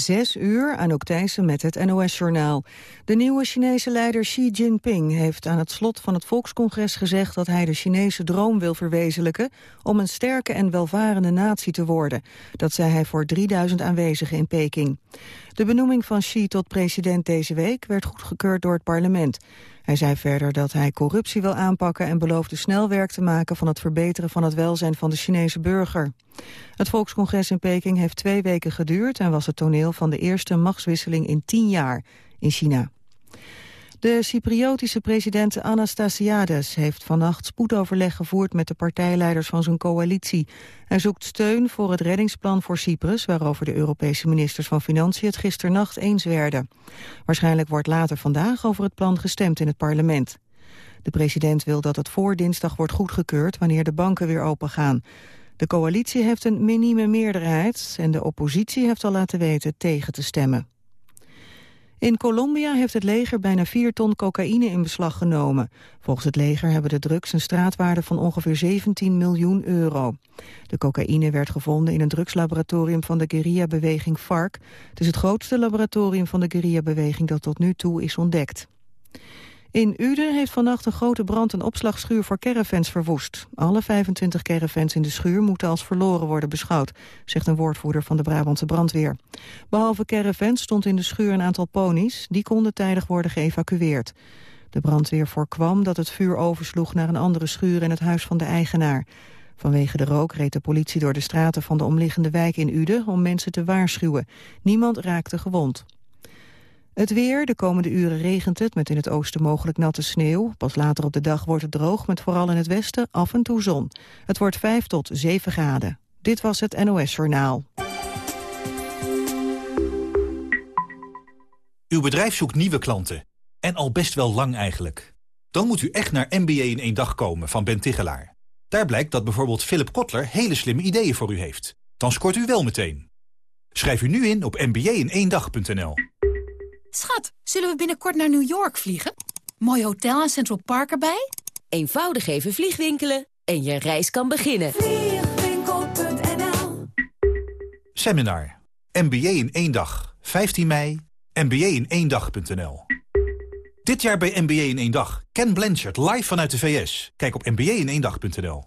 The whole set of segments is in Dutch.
Zes uur, Anouk Thijssen met het NOS-journaal. De nieuwe Chinese leider Xi Jinping heeft aan het slot van het Volkscongres gezegd dat hij de Chinese droom wil verwezenlijken om een sterke en welvarende natie te worden. Dat zei hij voor 3000 aanwezigen in Peking. De benoeming van Xi tot president deze week werd goedgekeurd door het parlement. Hij zei verder dat hij corruptie wil aanpakken en beloofde snel werk te maken van het verbeteren van het welzijn van de Chinese burger. Het volkscongres in Peking heeft twee weken geduurd en was het toneel van de eerste machtswisseling in tien jaar in China. De Cypriotische president Anastasiades heeft vannacht spoedoverleg gevoerd met de partijleiders van zijn coalitie. Hij zoekt steun voor het reddingsplan voor Cyprus, waarover de Europese ministers van Financiën het gisternacht eens werden. Waarschijnlijk wordt later vandaag over het plan gestemd in het parlement. De president wil dat het voor dinsdag wordt goedgekeurd wanneer de banken weer opengaan. De coalitie heeft een minieme meerderheid en de oppositie heeft al laten weten tegen te stemmen. In Colombia heeft het leger bijna 4 ton cocaïne in beslag genomen. Volgens het leger hebben de drugs een straatwaarde van ongeveer 17 miljoen euro. De cocaïne werd gevonden in een drugslaboratorium van de guerrilla-beweging FARC. Het is het grootste laboratorium van de guerrilla-beweging dat tot nu toe is ontdekt. In Uden heeft vannacht een grote brand een opslagschuur voor caravans verwoest. Alle 25 caravans in de schuur moeten als verloren worden beschouwd, zegt een woordvoerder van de Brabantse brandweer. Behalve caravans stond in de schuur een aantal ponies, die konden tijdig worden geëvacueerd. De brandweer voorkwam dat het vuur oversloeg naar een andere schuur in het huis van de eigenaar. Vanwege de rook reed de politie door de straten van de omliggende wijk in Uden om mensen te waarschuwen. Niemand raakte gewond. Het weer, de komende uren regent het met in het oosten mogelijk natte sneeuw. Pas later op de dag wordt het droog met vooral in het westen af en toe zon. Het wordt 5 tot 7 graden. Dit was het NOS Journaal. Uw bedrijf zoekt nieuwe klanten. En al best wel lang eigenlijk. Dan moet u echt naar MBA in één dag komen van Ben Tigelaar. Daar blijkt dat bijvoorbeeld Philip Kotler hele slimme ideeën voor u heeft. Dan scoort u wel meteen. Schrijf u nu in op mba-in-één-dag.nl. Schat, zullen we binnenkort naar New York vliegen? Mooi hotel en Central Park erbij? Eenvoudig even vliegwinkelen en je reis kan beginnen. Vliegwinkel.nl Seminar. MBA in één dag. 15 mei. MBA in één dag.nl. Dit jaar bij MBA in één dag. Ken Blanchard live vanuit de VS. Kijk op mba in één dag.nl.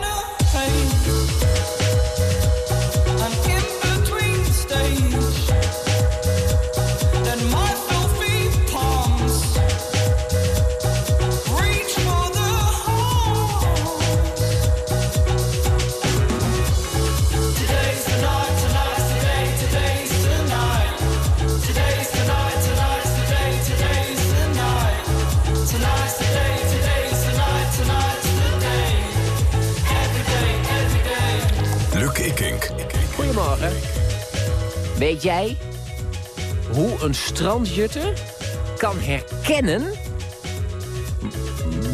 Weet jij hoe een strandjutter kan herkennen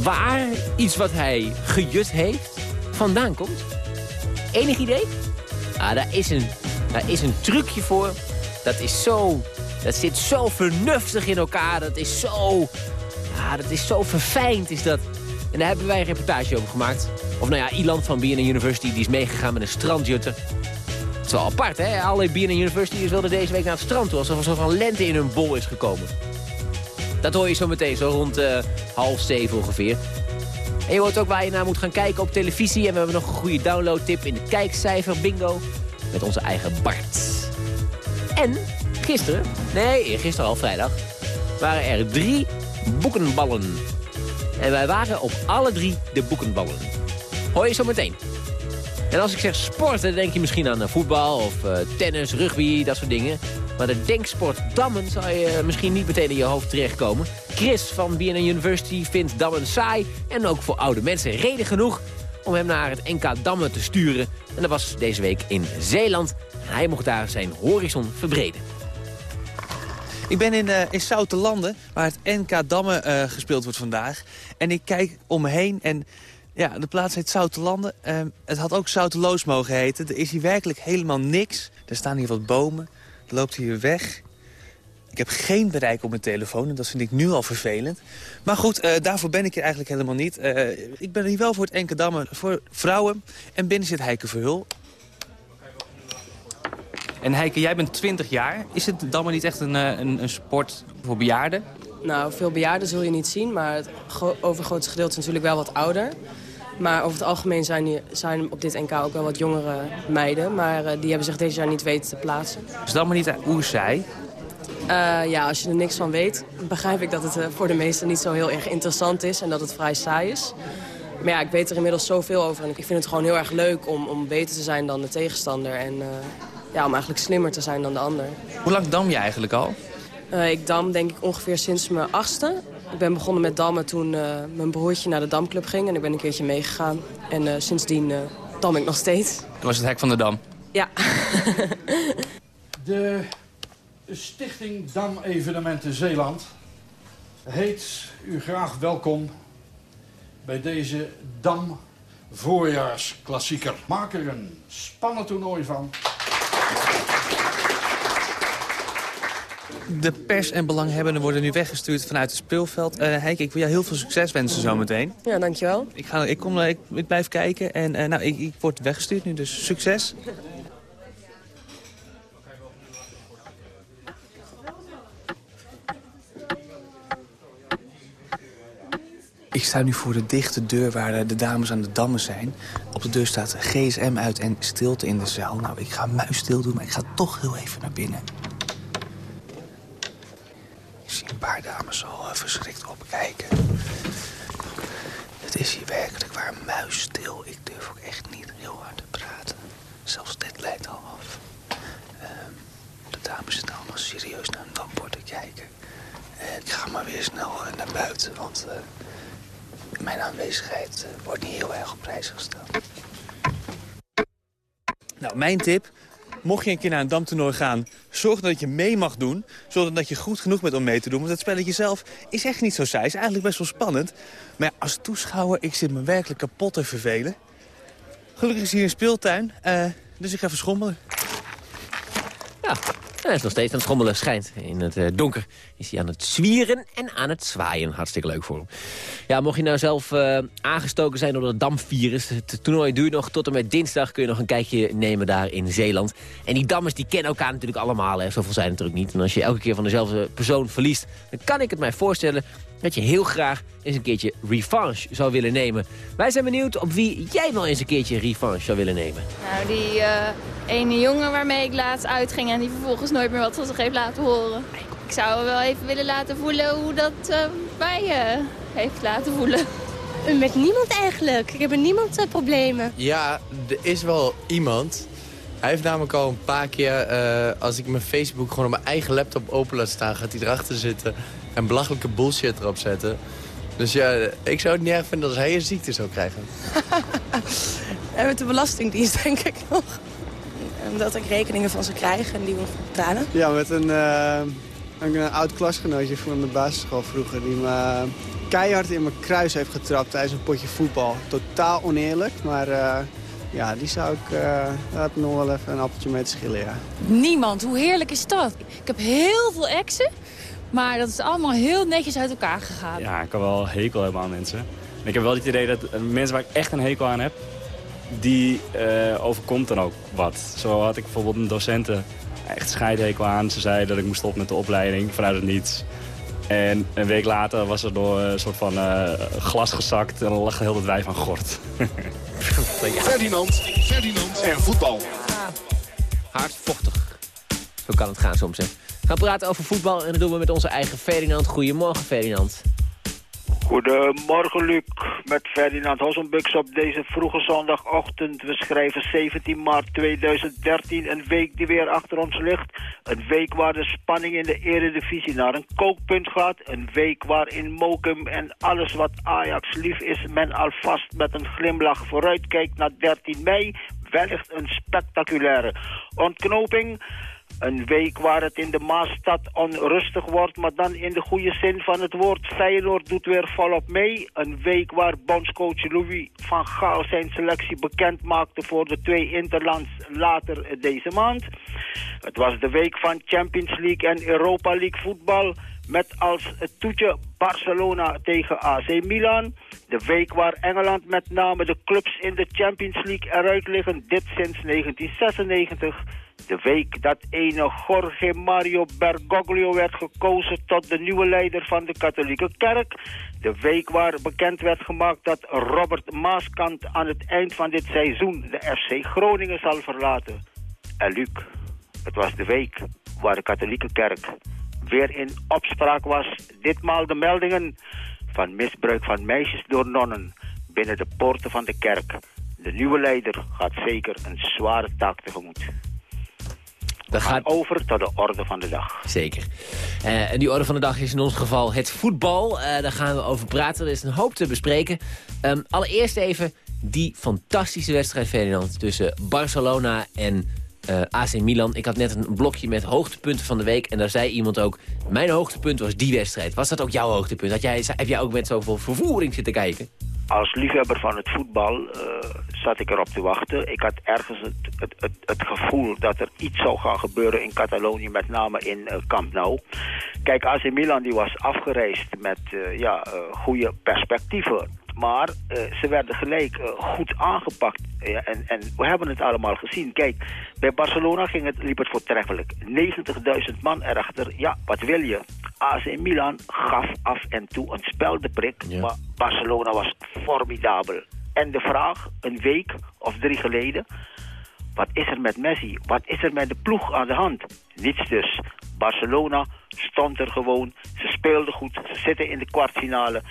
waar iets wat hij gejut heeft vandaan komt? Enig idee? Ah, daar is een, daar is een trucje voor. Dat is zo, dat zit zo vernuftig in elkaar. Dat is zo, ah, dat is zo verfijnd is dat. En daar hebben wij een reportage over gemaakt. Of nou ja, Ilan van BNN University die is meegegaan met een strandjutter. Is wel apart, hè? Alle BNN University's wilden deze week naar het strand toe... alsof er zo van lente in hun bol is gekomen. Dat hoor je zo meteen, zo rond eh, half zeven ongeveer. En je hoort ook waar je naar moet gaan kijken op televisie. En we hebben nog een goede downloadtip in de kijkcijfer bingo... met onze eigen Bart. En gisteren, nee, gisteren al vrijdag... waren er drie boekenballen. En wij waren op alle drie de boekenballen. Hoor je zo meteen. En als ik zeg sport, dan denk je misschien aan eh, voetbal of eh, tennis, rugby, dat soort dingen. Maar de denksport dammen zou je eh, misschien niet meteen in je hoofd terechtkomen. Chris van BNN University vindt dammen saai en ook voor oude mensen reden genoeg om hem naar het NK Dammen te sturen. En dat was deze week in Zeeland. Hij mocht daar zijn horizon verbreden. Ik ben in, uh, in Zoutelanden, waar het NK Dammen gespeeld wordt vandaag. En ik kijk om me heen en ja, de plaats heet Zoutelanden. Uh, het had ook Zouteloos mogen heten. Er is hier werkelijk helemaal niks. Er staan hier wat bomen. Er loopt hier weg. Ik heb geen bereik op mijn telefoon en dat vind ik nu al vervelend. Maar goed, eh, daarvoor ben ik hier eigenlijk helemaal niet. Eh, ik ben hier wel voor het Enkerdammen voor vrouwen. En binnen zit Heike Verhul. En Heike, jij bent 20 jaar. Is het Dammen niet echt een, eh, een, een sport voor bejaarden? Nou, veel bejaarden zul je niet zien, maar het gro- overgrootste gedeelte is natuurlijk wel wat ouder. Maar over het algemeen zijn, zijn op dit NK ook wel wat jongere meiden. Maar eh, die hebben zich dit jaar niet weten te plaatsen. Is Dammen niet oerzij? Eh, ja, als je er niks van weet, begrijp ik dat het eh, voor de meesten niet zo heel erg interessant is. En dat het vrij saai is. Maar ja, ik weet er inmiddels zoveel over. En ik vind het gewoon heel erg leuk om, om beter te zijn dan de tegenstander. En ja, om eigenlijk slimmer te zijn dan de ander. Hoe lang dam je eigenlijk al? Ik dam denk ik ongeveer sinds mijn achtste. Ik ben begonnen met dammen toen eh, mijn broertje naar de damclub ging. En ik ben een keertje meegegaan. En eh, sindsdien eh, dam ik nog steeds. Dat was het hek van de dam. Ja. De Stichting Dam Evenementen Zeeland heet u graag welkom bij deze Dam Voorjaarsklassieker. Maak er een spannend toernooi van. De pers en belanghebbenden worden nu weggestuurd vanuit het speelveld. Eh Heike, ik wil jou heel veel succes wensen zometeen. Ja, dankjewel. Ik, ga, ik, kom, eh, ik, ik blijf kijken en eh, nou, ik, ik word weggestuurd nu, dus succes. Ik sta nu voor de dichte deur waar de dames aan de dammen zijn. Op de deur staat gsm uit en stilte in de zaal. Nou, ik ga muisstil doen, maar ik ga toch heel even naar binnen. Zie een paar dames al eh, verschrikt opkijken. Het is hier werkelijk waar muisstil. Ik durf ook echt niet heel hard te praten. Zelfs dit leidt al af. Ehm, de dames zitten allemaal serieus naar een dampbord te kijken. En ik ga maar weer snel eh, naar buiten, want eh, mijn aanwezigheid wordt niet heel erg op prijs gesteld. Nou, mijn tip. Mocht je een keer naar een damtoernooi gaan, zorg dat je mee mag doen. Zorg dat je goed genoeg bent om mee te doen. Want het spelletje zelf is echt niet zo saai. is eigenlijk best wel spannend. Maar als toeschouwer, ik zit me werkelijk kapot te vervelen. Gelukkig is hier een speeltuin, eh, dus ik ga even schommelen. Ja, hij is nog steeds aan het schommelen, schijnt. In het eh, donker is hij aan het zwieren en aan het zwaaien. Hartstikke leuk voor hem. Ja, mocht je nou zelf eh, aangestoken zijn door het damvirus... het toernooi duurt nog tot en met dinsdag... kun je nog een kijkje nemen daar in Zeeland. En die dammers die kennen elkaar natuurlijk allemaal. Hè. Zoveel zijn er natuurlijk niet. En als je elke keer van dezelfde persoon verliest... dan kan ik het mij voorstellen dat je heel graag eens een keertje revanche zou willen nemen. Wij zijn benieuwd op wie jij wel eens een keertje revanche zou willen nemen. Nou, die eh, ene jongen waarmee ik laatst uitging en die vervolgens nooit meer wat van zich heeft laten horen. Ik zou wel even willen laten voelen hoe dat eh, mij eh, heeft laten voelen. Met niemand eigenlijk. Ik heb met niemand eh, problemen. Ja, er is wel iemand. Hij heeft namelijk al een paar keer, eh, als ik mijn Facebook gewoon op mijn eigen laptop open laat staan, gaat hij erachter zitten en belachelijke bullshit erop zetten. Dus ja, ik zou het niet erg vinden als hij een ziekte zou krijgen. En met de Belastingdienst denk ik nog. Omdat ik rekeningen van ze krijg en die moet betalen. Ja, met een, eh, een, een oud klasgenootje van de basisschool vroeger... die me keihard in mijn kruis heeft getrapt tijdens een potje voetbal. Totaal oneerlijk, maar eh, ja, die zou ik... eh daar heb ik nog wel even een appeltje mee te schillen, ja. Niemand. Hoe heerlijk is dat? Ik heb heel veel exen, maar dat is allemaal heel netjes uit elkaar gegaan. Ja, ik kan wel hekel hebben aan mensen. En ik heb wel het idee dat eh, mensen waar ik echt een hekel aan heb... die eh, overkomt dan ook wat. Zo had ik bijvoorbeeld een docenten echt scheidhekel aan. Ze zei dat ik moest stoppen met de opleiding vanuit het niets. En een week later was er door een soort van eh, glas gezakt... en dan lag heel het wijf aan gort. Ferdinand, Ferdinand en voetbal. Hardvochtig. Zo kan het gaan soms, hè. We gaan praten over voetbal en dat doen we met onze eigen Ferdinand. Goedemorgen, Ferdinand. Goedemorgen Luc, met Ferdinand Hossenbux op deze vroege zondagochtend. We schrijven 17 maart 2013, een week die weer achter ons ligt. Een week waar de spanning in de eredivisie naar een kookpunt gaat. Een week waarin Mokum en alles wat Ajax lief is... men alvast met een glimlach vooruitkijkt naar 13 mei. Wellicht een spectaculaire ontknoping... Een week waar het in de Maasstad onrustig wordt, maar dan in de goede zin van het woord. Feyenoord doet weer volop mee. Een week waar bondscoach Louis van Gaal zijn selectie bekend maakte voor de twee interlands later deze maand. Het was de week van Champions League en Europa League voetbal. Met als toetje Barcelona tegen AC Milan. De week waar Engeland met name de clubs in de Champions League eruit liggen. Dit sinds 1996. De week dat ene Jorge Mario Bergoglio werd gekozen tot de nieuwe leider van de katholieke kerk. De week waar bekend werd gemaakt dat Robert Maaskant aan het eind van dit seizoen de FC Groningen zal verlaten. En Luc, het was de week waar de katholieke kerk weer in opspraak was. Ditmaal de meldingen van misbruik van meisjes door nonnen binnen de poorten van de kerk. De nieuwe leider gaat zeker een zware taak tegemoet. We gaan over tot de orde van de dag. Zeker. Eh, en die orde van de dag is in ons geval het voetbal. Eh, daar gaan we over praten. Er is een hoop te bespreken. Ehm, allereerst even die fantastische wedstrijd, Ferdinand... tussen Barcelona en eh, AC Milan. Ik had net een blokje met hoogtepunten van de week. En daar zei iemand ook, mijn hoogtepunt was die wedstrijd. Was dat ook jouw hoogtepunt? Had jij, heb jij ook met zoveel vervoering zitten kijken? Als liefhebber van het voetbal eh, zat ik erop te wachten. Ik had ergens het, het, het, het gevoel dat er iets zou gaan gebeuren in Catalonië, met name in eh, Camp Nou. Kijk, AC Milan die was afgereisd met uh, ja, goede perspectieven. Maar uh, ze werden gelijk uh, goed aangepakt. Ja, en, en we hebben het allemaal gezien. Kijk, bij Barcelona ging het, liep het voortreffelijk. 90.000 man erachter. Ja, wat wil je? AC Milan gaf af en toe een speldeprik. Ja. Maar Barcelona was formidabel. En de vraag, een week of drie geleden... Wat is er met Messi? Wat is er met de ploeg aan de hand? Niets dus. Barcelona stond er gewoon. Ze speelden goed. Ze zitten in de kwartfinale.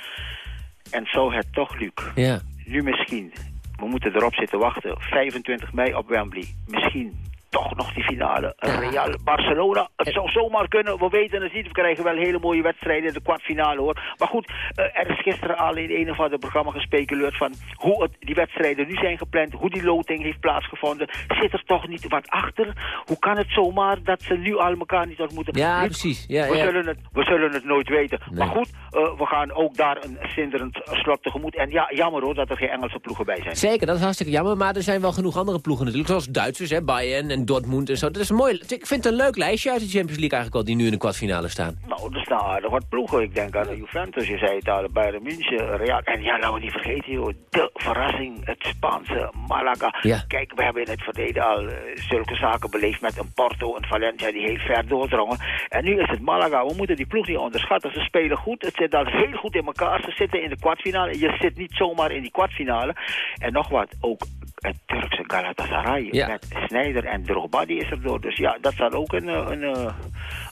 En zo het toch, Luc. Ja. Nu misschien. We moeten erop zitten wachten. 25 mei op Wembley. Misschien toch nog die finale. Real Barcelona. Het zou zomaar kunnen. We weten het niet. We krijgen wel hele mooie wedstrijden in de kwartfinale hoor. Maar goed, uh, er is gisteren al in een of ander programma gespeculeerd van hoe het, die wedstrijden nu zijn gepland. Hoe die loting heeft plaatsgevonden. Zit er toch niet wat achter? Hoe kan het zomaar dat ze nu al elkaar niet ontmoeten? Ja, nu, precies. Ja, we, ja. Zullen het, we zullen het nooit weten. Nee. Maar goed, uh, we gaan ook daar een zinderend slot tegemoet. En ja, jammer hoor dat er geen Engelse ploegen bij zijn. Zeker, dat is hartstikke jammer. Maar er zijn wel genoeg andere ploegen natuurlijk. Zoals Duitsers, hè, Bayern en Dortmund en zo. Dat is een mooi. Ik vind het een leuk lijstje uit de Champions League eigenlijk al, die nu in de kwartfinale staan. Nou, er staan aardig wat ploegen. Ik denk aan de Juventus, je zei het al, Bayern München, Real. En ja, laten we niet vergeten, joh, de verrassing, het Spaanse Malaga. Ja. Kijk, we hebben in het verleden al uh, zulke zaken beleefd met een Porto, een Valencia die heel ver doordrongen. En nu is het Malaga. We moeten die ploeg niet onderschatten. Ze spelen goed, het zit al heel goed in elkaar. Ze zitten in de kwartfinale. Je zit niet zomaar in die kwartfinale. En nog wat, ook het Turkse Galatasaray ja. met Sneijder en Drogba, die is er door. Dus ja, dat zal ook een, een, een,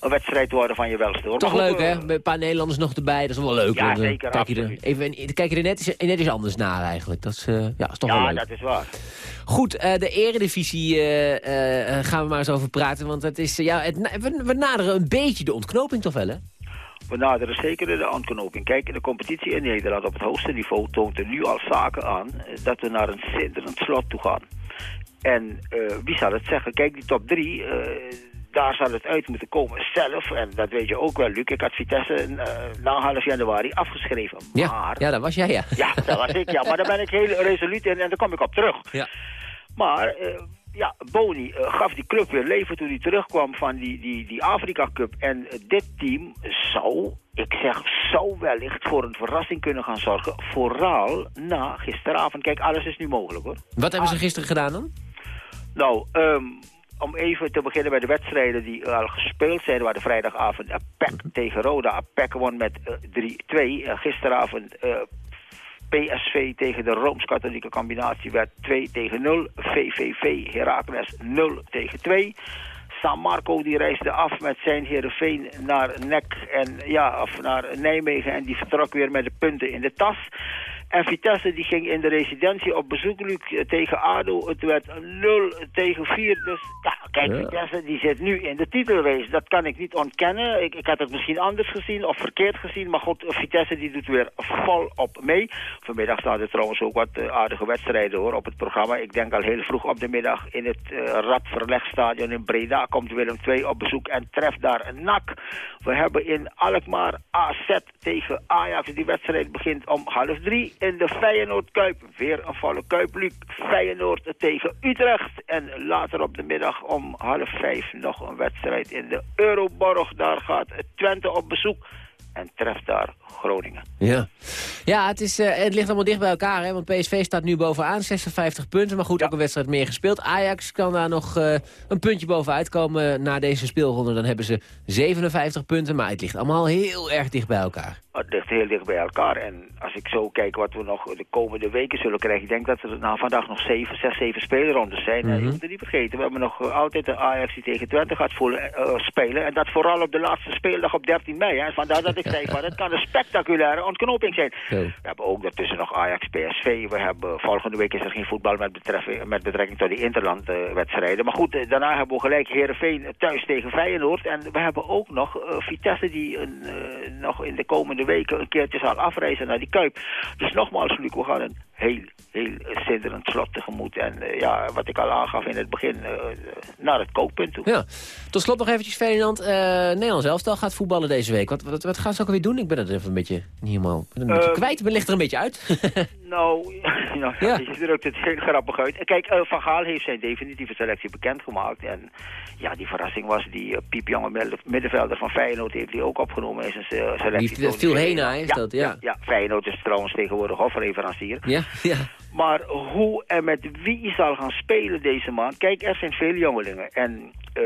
een wedstrijd worden van je welste. Hoor. Toch leuk, hè? uh, Met een paar Nederlanders nog erbij, dat is wel leuk. Ja, zeker, kijk je, er, even, kijk je er net, net iets anders naar eigenlijk. Dat is, uh, ja, is toch ja, wel leuk. dat is waar. Goed, uh, de eredivisie uh, gaan we maar eens over praten. Want het is, ja, het, we, we naderen een beetje de ontknoping toch wel, hè? We naderen zeker de ontknoping. Kijk, de competitie in Nederland op het hoogste niveau toont er nu al zaken aan dat we naar een zinderend slot toe gaan. En uh, wie zal het zeggen? Kijk, die top 3, uh, daar zal het uit moeten komen zelf. En dat weet je ook wel, Luc. Ik had Vitesse uh, na half januari afgeschreven. Ja, maar, ja, dat was jij, ja. Ja, dat was ik, ja. Maar daar ben ik heel resoluut in en daar kom ik op terug. Ja. Maar ja, Boni uh, gaf die club weer leven toen hij terugkwam van die, die, die Afrika Cup. En uh, dit team zou, ik zeg, zou wellicht voor een verrassing kunnen gaan zorgen. Vooral na gisteravond. Kijk, alles is nu mogelijk hoor. Wat hebben ze gisteren gedaan dan? Nou, um, om even te beginnen bij de wedstrijden die al gespeeld zijn. Waar de vrijdagavond APEC tegen Roda. APEC won met uh, 3-2. gisteravond PSV tegen de Rooms-Katholieke combinatie werd 2 tegen 0. VVV Heracles 0 tegen 2. San Marco die reisde af met zijn Heerenveen naar Nek en ja, of naar Nijmegen en die vertrok weer met de punten in de tas. En Vitesse die ging in de residentie op bezoek, Luc, eh, tegen ADO. Het werd 0 tegen 4. Dus ja, kijk, Ja. Vitesse die zit nu in de titelrace. Dat kan ik niet ontkennen. Ik, ik had het misschien anders gezien of verkeerd gezien. Maar goed, Vitesse die doet weer vol op mee. Vanmiddag staan er trouwens ook wat eh, aardige wedstrijden hoor, op het programma. Ik denk al heel vroeg op de middag in het eh Radverlegstadion in Breda komt Willem II op bezoek en treft daar een NAC. We hebben in Alkmaar AZ tegen Ajax. Die wedstrijd begint om half drie in de Feyenoord Kuip. Weer een volle Kuip, Luc. Tegen Utrecht. En later op de middag om half vijf nog een wedstrijd in de Euroborg. Daar gaat Twente op bezoek en treft daar Groningen. Ja, ja het, is, eh, het ligt allemaal dicht bij elkaar. Hè? Want PSV staat nu bovenaan, 56 punten. Maar goed, ook een wedstrijd meer gespeeld. Ajax kan daar nog eh, een puntje bovenuit komen na deze speelronde. Dan hebben ze 57 punten. Maar het ligt allemaal heel erg dicht bij elkaar. Het ligt heel dicht bij elkaar. En als ik zo kijk wat we nog de komende weken zullen krijgen... ik denk dat er nou, vandaag nog zeven, zes, zeven speelrondes zijn. En je moet het niet vergeten, we hebben nog eh, altijd een Ajax die tegen Twente gaat voelen, spelen. En dat vooral op de laatste speeldag op 13 mei. Hè. Vandaar dat ik van, het kan een spectaculaire ontknoping zijn. We hebben ook daartussen nog Ajax-PSV. We hebben, volgende week is er geen voetbal met, betreffing, met betrekking tot die interlandwedstrijden. maar goed, eh, daarna hebben we gelijk Heerenveen thuis tegen Feyenoord. En we hebben ook nog eh, Vitesse die een, eh, nog in de komende weken een keertje zal afreizen naar die Kuip. Dus nogmaals, Luc, we gaan een heel, heel zinderend slot tegemoet. En eh, ja, wat ik al aangaf in het begin, eh, naar het kookpunt toe. Ja. Tot slot nog eventjes, Ferdinand. Eh Nederlands elftal gaat voetballen deze week. Wat, wat, wat gaan ze ook alweer doen? Ik ben het even een beetje niet helemaal een beetje kwijt. Ik ben er een beetje uit. Nou, nou Ja. je drukt het heel grappig uit. Kijk, eh, Van Gaal heeft zijn definitieve selectie bekendgemaakt. En ja, die verrassing was die uh, piepjonge midden- middenvelder van Feyenoord heeft die ook opgenomen in zijn eh, selectie. Die viel Hena, hè, is ja, dat? Ja. ja. ja, Feyenoord is trouwens tegenwoordig hofleverancier. Ja, ja. Maar hoe en met wie zal gaan spelen deze maand? Kijk, er zijn veel jongelingen. En eh,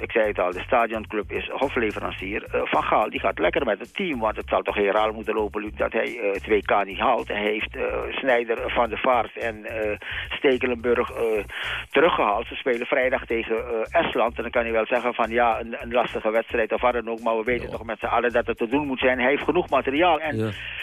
ik zei het al, de stadionclub is hofleverancier. Eh, Van Gaal die gaat lekker met het team. Want het zal toch heel raar moeten lopen, Luc, dat hij eh, het WK niet haalt. Hij heeft eh Snijder van der Vaart en eh, Stekelenburg eh, teruggehaald. Ze spelen vrijdag tegen eh, Estland. En dan kan hij wel zeggen van ja, een, een lastige wedstrijd of wat dan ook. Maar we weten toch met z'n allen dat het te doen moet zijn. Hij heeft genoeg materiaal. En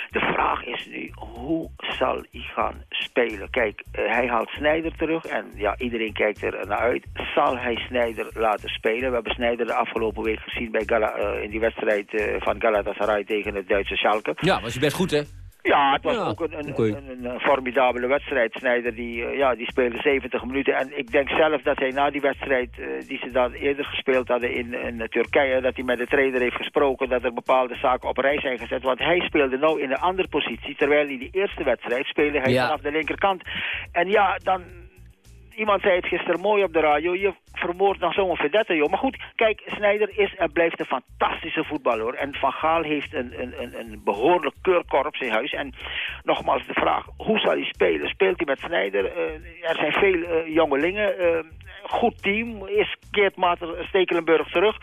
de vraag is nu, hoe zal hij gaan spelen? Kijk, eh, hij haalt Snijder terug en ja, iedereen kijkt er naar uit. Zal hij Snijder laten spelen? We hebben Snijder de afgelopen week gezien bij Gala, eh, in die wedstrijd eh, van Galatasaray tegen het Duitse Schalke. ja, was je best goed, hè? Ja, het was Ja, ook een, een, een, formidabele wedstrijd. Snijder die, eh, ja, die speelde 70 minuten. En ik denk zelf dat hij na die wedstrijd, die ze dan eerder gespeeld hadden in, in Turkije, dat hij met de trainer heeft gesproken dat er bepaalde zaken op rij zijn gezet. Want hij speelde nou in een andere positie, terwijl hij die eerste wedstrijd speelde hij Ja. vanaf de linkerkant. En ja, dan iemand zei het gisteren mooi op de radio. Je vermoordt nog zo'n vedette, joh. Maar goed, kijk, Snijder is en blijft een fantastische voetballer. En Van Gaal heeft een, een, een, een behoorlijk keurkorps in huis. En nogmaals de vraag, hoe zal hij spelen? Speelt hij met Snijder? Eh, er zijn veel eh, jongelingen. eh, goed team. Is keert Maarten Stekelenburg terug?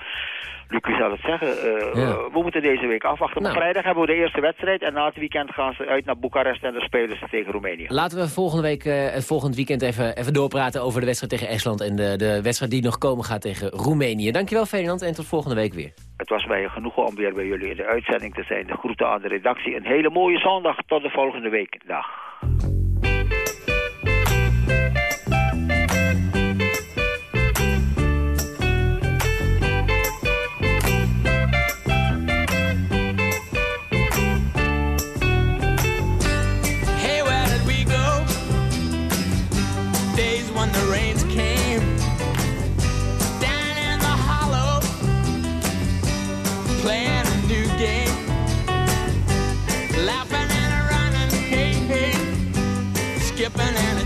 Luc, zal het zeggen? Eh, Ja. We moeten deze week afwachten. Nou. vrijdag hebben we de eerste wedstrijd. En na het weekend gaan ze uit naar Boekarest en dan spelen ze tegen Roemenië. Laten we volgende week, het volgend weekend even, even doorpraten over de wedstrijd tegen Estland... en de, de wedstrijd die nog komen gaat tegen Roemenië. Dankjewel, Ferdinand, en tot volgende week weer. Het was mij een genoegen om weer bij jullie in de uitzending te zijn. De groeten aan de redactie. Een hele mooie zondag. Tot de volgende week. Dag.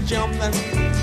Jumping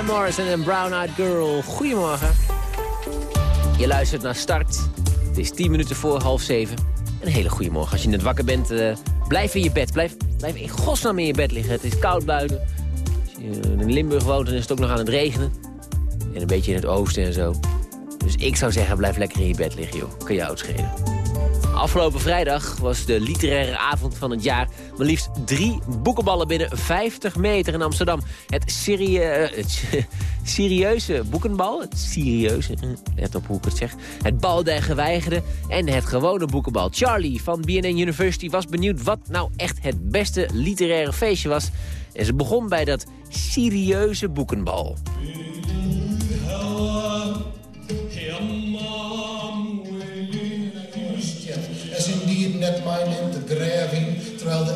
Van Morrison en Brown Eyed Girl. Goedemorgen. Je luistert naar Start. Het is 10 minuten voor half 7. Een hele goede morgen. Als je net wakker bent, eh, blijf in je bed. Blijf, blijf in godsnaam in je bed liggen. Het is koud buiten. Als je in Limburg woont, dan is het ook nog aan het regenen. En een beetje in het oosten en zo. Dus ik zou zeggen, blijf lekker in je bed liggen, joh. Kan je uitschelen. Afgelopen vrijdag was de literaire avond van het jaar. Maar liefst drie boekenballen binnen 50 meter in Amsterdam. Het, serie het serieuze boekenbal, het serieuze, hm, let op hoe ik het zeg. Het bal der geweigerde en het gewone boekenbal. Charlie van BNN University was benieuwd wat nou echt het beste literaire feestje was. En ze begon bij dat serieuze boekenbal.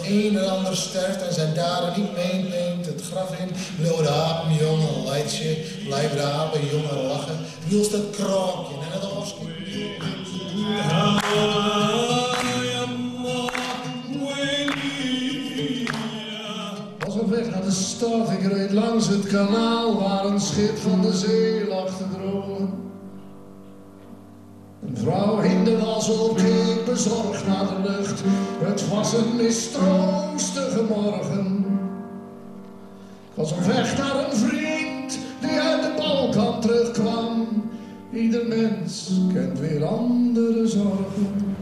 Een en ander sterft en zijn daden niet meeneemt het graf in. Wil de apen jongen leidje, blijf de apen jongen lachen, wielst het krookje en het oorskje. Was op weg naar de stad, ik reed langs het kanaal waar een schip van de zee lag te drogen. Een vrouw in de keek bezorgd naar de lucht. Het was een mistroostige morgen. Ik was op weg naar een vriend die uit de Balkan terugkwam. Ieder mens kent weer andere zorgen.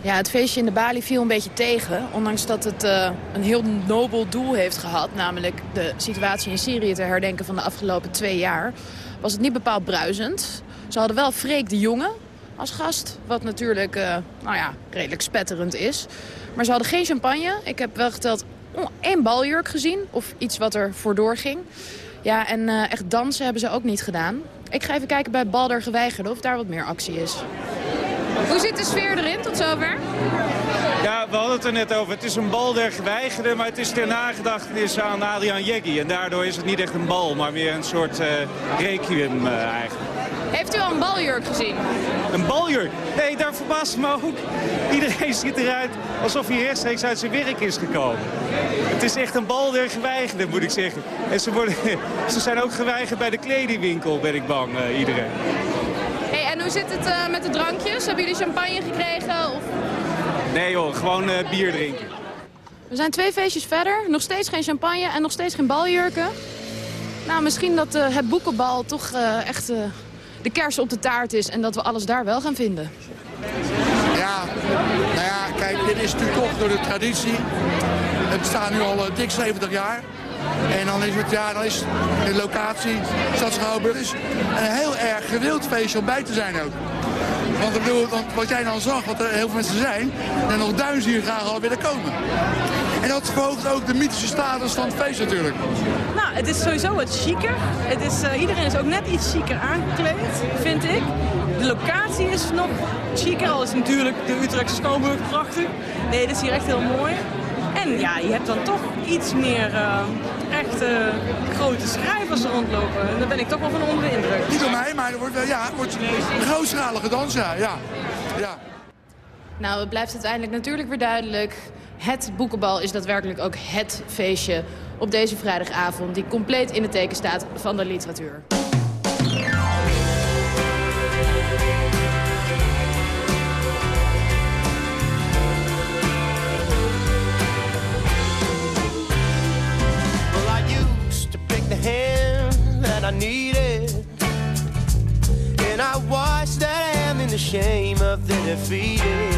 Ja, het feestje in de Bali viel een beetje tegen. Ondanks dat het eh, een heel nobel doel heeft gehad. Namelijk de situatie in Syrië te herdenken van de afgelopen twee jaar. Was het niet bepaald bruisend. Ze hadden wel Freek de Jonge als gast. Wat natuurlijk eh, nou ja, redelijk spetterend is. Maar ze hadden geen champagne. Ik heb wel geteld oh, één baljurk gezien. Of iets wat er voor doorging. Ja, en eh, echt dansen hebben ze ook niet gedaan. Ik ga even kijken bij Balder Geweigerde of daar wat meer actie is. Hoe zit de sfeer erin tot zover? Ja, we hadden het er net over. Het is een bal der geweigerden, maar het is ter nagedachtenis aan Adriaan Jeggi. En daardoor is het niet echt een bal, maar meer een soort eh requiem eh, eigenlijk. Heeft u al een baljurk gezien? Een baljurk? Nee, daar verbaast me ook. Iedereen ziet eruit alsof hij rechtstreeks uit zijn werk is gekomen. Het is echt een bal der geweigerden, moet ik zeggen. En ze, worden, ze zijn ook geweigerd bij de kledingwinkel, ben ik bang, eh, iedereen. En hoe zit het eh, met de drankjes? Hebben jullie champagne gekregen? Of... Nee joh, gewoon eh, bier drinken. We zijn twee feestjes verder. Nog steeds geen champagne en nog steeds geen baljurken. Nou, misschien dat eh, het boekenbal toch eh, echt eh, de kers op de taart is... en dat we alles daar wel gaan vinden. Ja, nou ja, kijk, dit is natuurlijk toch door de traditie. Het bestaat nu al dik 70 jaar. En dan is het, ja, dan is de locatie, Stad Schouwburg, is een heel erg gewild feestje om bij te zijn ook. Want, ik bedoel, wat jij dan zag, wat er heel veel mensen zijn, en nog duizenden hier graag al willen komen. En dat verhoogt ook de mythische status van het feest natuurlijk. Nou, het is sowieso wat chiquer. Het is, eh, iedereen is ook net iets chiquer aangekleed, vind ik. De locatie is nog chiquer, al is natuurlijk de Utrechtse Schouwburg prachtig. Nee, dit is hier echt heel mooi. En ja, je hebt dan toch iets meer eh, echte grote schrijvers rondlopen. En daar ben ik toch wel van onder de indruk. Niet door mij, maar er wordt, wel- ja, er wordt een grootschalige dans, ja. ja. ja. Nou, het blijft uiteindelijk natuurlijk weer duidelijk. Het boekenbal is daadwerkelijk ook het feestje op deze vrijdagavond... die compleet in het teken staat van de literatuur. Hand that I needed. And I watched that hand in the shame of the defeated.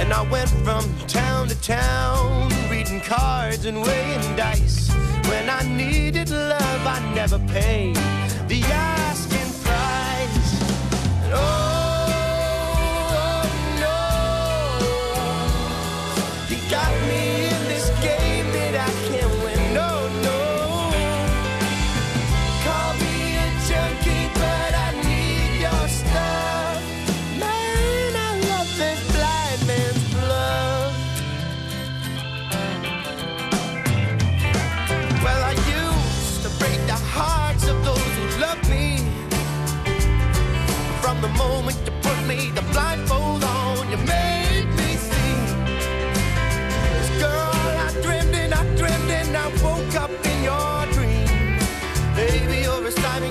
And I went from town to town, reading cards and weighing dice. When I needed love, I never paid the asking price. And oh,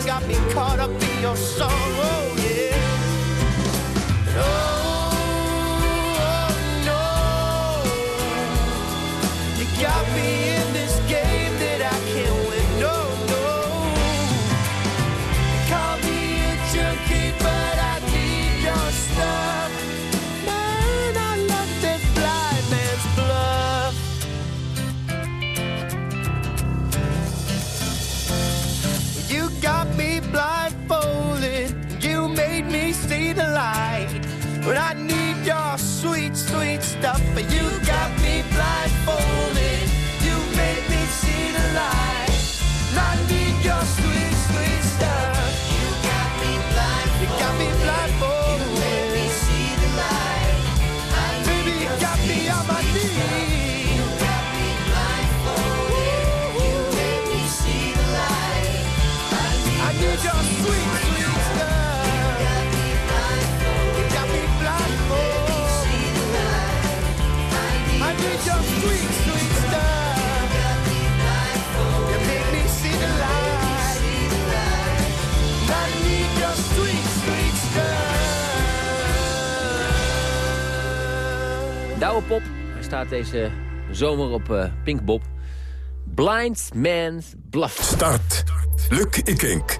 got me caught up in your song. Zomer op eh Pinkbob. Blind Man's Bluff. Start. Luc Ikink.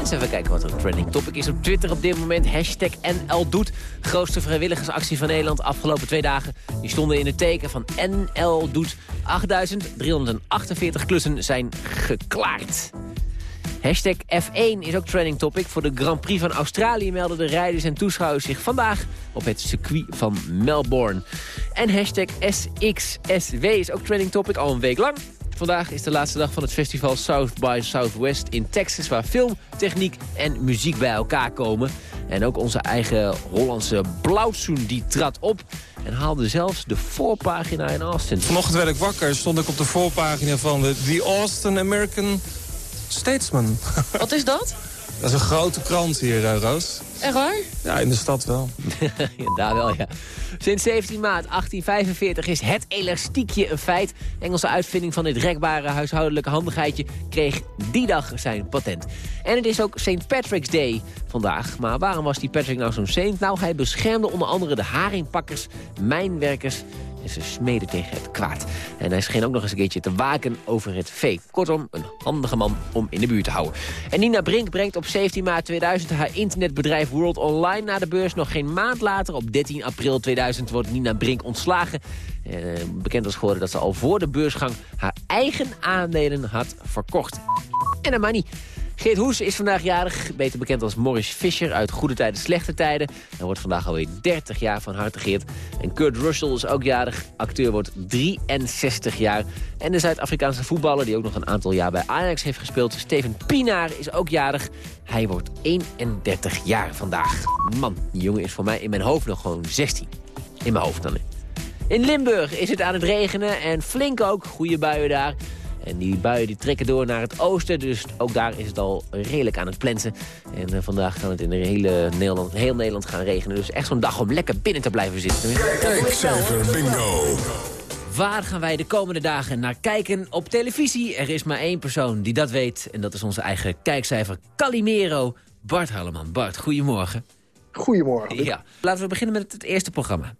Eens even kijken wat er een trending topic is op Twitter op dit moment. Hashtag NL Doet. Grootste vrijwilligersactie van Nederland afgelopen twee dagen. Die stonden in het teken van NL Doet. 8.348 klussen zijn geklaard. Hashtag F1 is ook trending topic. Voor de Grand Prix van Australië melden de rijders en toeschouwers zich vandaag op het circuit van Melbourne. En hashtag SXSW is ook trending topic al een week lang. Vandaag is de laatste dag van het festival South by Southwest in Texas... waar film, techniek en muziek bij elkaar komen. En ook onze eigen Hollandse Blauwtsoen die trad op... en haalde zelfs de voorpagina in Austin. Vanochtend werd ik wakker, stond ik op de voorpagina van de The Austin American Statesman. Wat is dat? Dat is een grote krant hier, eh, Roos. Echt waar? Ja, in de stad wel. ja, daar wel, ja. Sinds 17 maart 1845 is het elastiekje een feit. Engelse uitvinding van dit rekbare huishoudelijke handigheidje kreeg die dag zijn patent. En het is ook St. Patrick's Day vandaag. Maar waarom was die Patrick nou zo'n saint? Nou, hij beschermde onder andere de haringpakkers, mijnwerkers en ze smeden tegen het kwaad. En hij scheen ook nog eens een keertje te waken over het vee. Kortom, een handige man om in de buurt te houden. En Nina Brink brengt op 17 maart 2000 haar internetbedrijf World Online naar de beurs. Nog geen maand later, op 13 april 2000, wordt Nina Brink ontslagen. Eh, bekend was geworden dat ze al voor de beursgang haar eigen aandelen had verkocht. En money. Geert Hoes is vandaag jarig, beter bekend als Morris Fischer uit Goede Tijden, Slechte Tijden. Hij wordt vandaag alweer 30 jaar van harte Geert. En Kurt Russell is ook jarig, acteur wordt 63 jaar. En de Zuid-Afrikaanse voetballer, die ook nog een aantal jaar bij Ajax heeft gespeeld, Steven Pinaar, is ook jarig. Hij wordt 31 jaar vandaag. Man, die jongen is voor mij in mijn hoofd nog gewoon 16. In mijn hoofd dan. In Limburg is het aan het regenen en flink ook, goede buien daar. En die buien die trekken door naar het oosten, dus ook daar is het al redelijk aan het plensen. En eh, vandaag kan het in de hele Nederland, heel Nederland gaan regenen. Dus echt zo'n dag om lekker binnen te blijven zitten. Kijkcijfer bingo. Waar gaan wij de komende dagen naar kijken op televisie? Er is maar één persoon die dat weet. En dat is onze eigen kijkcijfer Calimero. Bart Harleman. Bart, goedemorgen. Goedemorgen. Ja. Laten we beginnen met het eerste programma.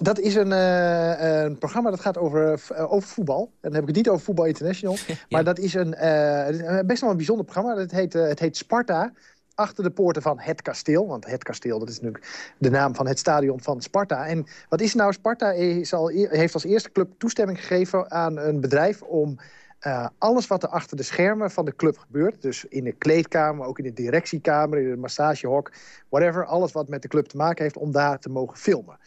Dat is een, eh, een programma dat gaat over, eh, over voetbal. En dan heb ik het niet over Voetbal International. Maar dat is een, eh, best wel een bijzonder programma. Het heet, het heet Sparta achter de poorten van het kasteel. Want het kasteel, dat is natuurlijk de naam van het stadion van Sparta. En wat is nou? Sparta is al, e-, heeft als eerste club toestemming gegeven aan een bedrijf... om uh, alles wat er achter de schermen van de club gebeurt... dus in de kleedkamer, ook in de directiekamer, in de massagehok... whatever, alles wat met de club te maken heeft... om daar te mogen filmen.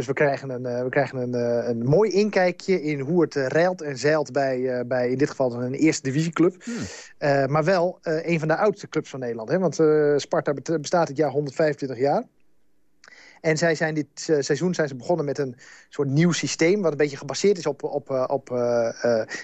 Dus we krijgen een, uh, we krijgen een, uh, een mooi inkijkje in hoe het uh, reilt en zeilt bij, bij in dit geval een eerste divisieclub. Hmm. maar wel een van de oudste clubs van Nederland. Hè? Want Sparta bestaat dit jaar 125 jaar. En zij zijn dit seizoen zijn ze begonnen met een soort nieuw systeem... wat een beetje gebaseerd is op, op, op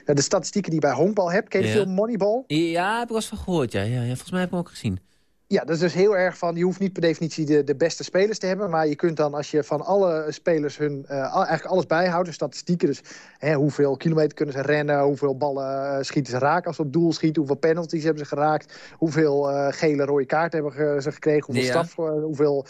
de statistieken die je bij honkbal hebt. Ken je ja. veel Moneyball? Ja, heb ik wel eens van gehoord. Ja. Ja, ja. Volgens mij heb ik hem ook gezien. Ja, dat is dus heel erg van, je hoeft niet per definitie de, de beste spelers te hebben... maar je kunt dan, als je van alle spelers hun, uh, eigenlijk alles bijhoudt... statistieken, dus hè, hoeveel kilometer kunnen ze rennen... hoeveel ballen uh, schieten ze raken als ze op doel schieten... hoeveel penalties hebben ze geraakt... hoeveel uh, gele rode kaarten hebben ze gekregen... hoeveel, ja. staf, hoeveel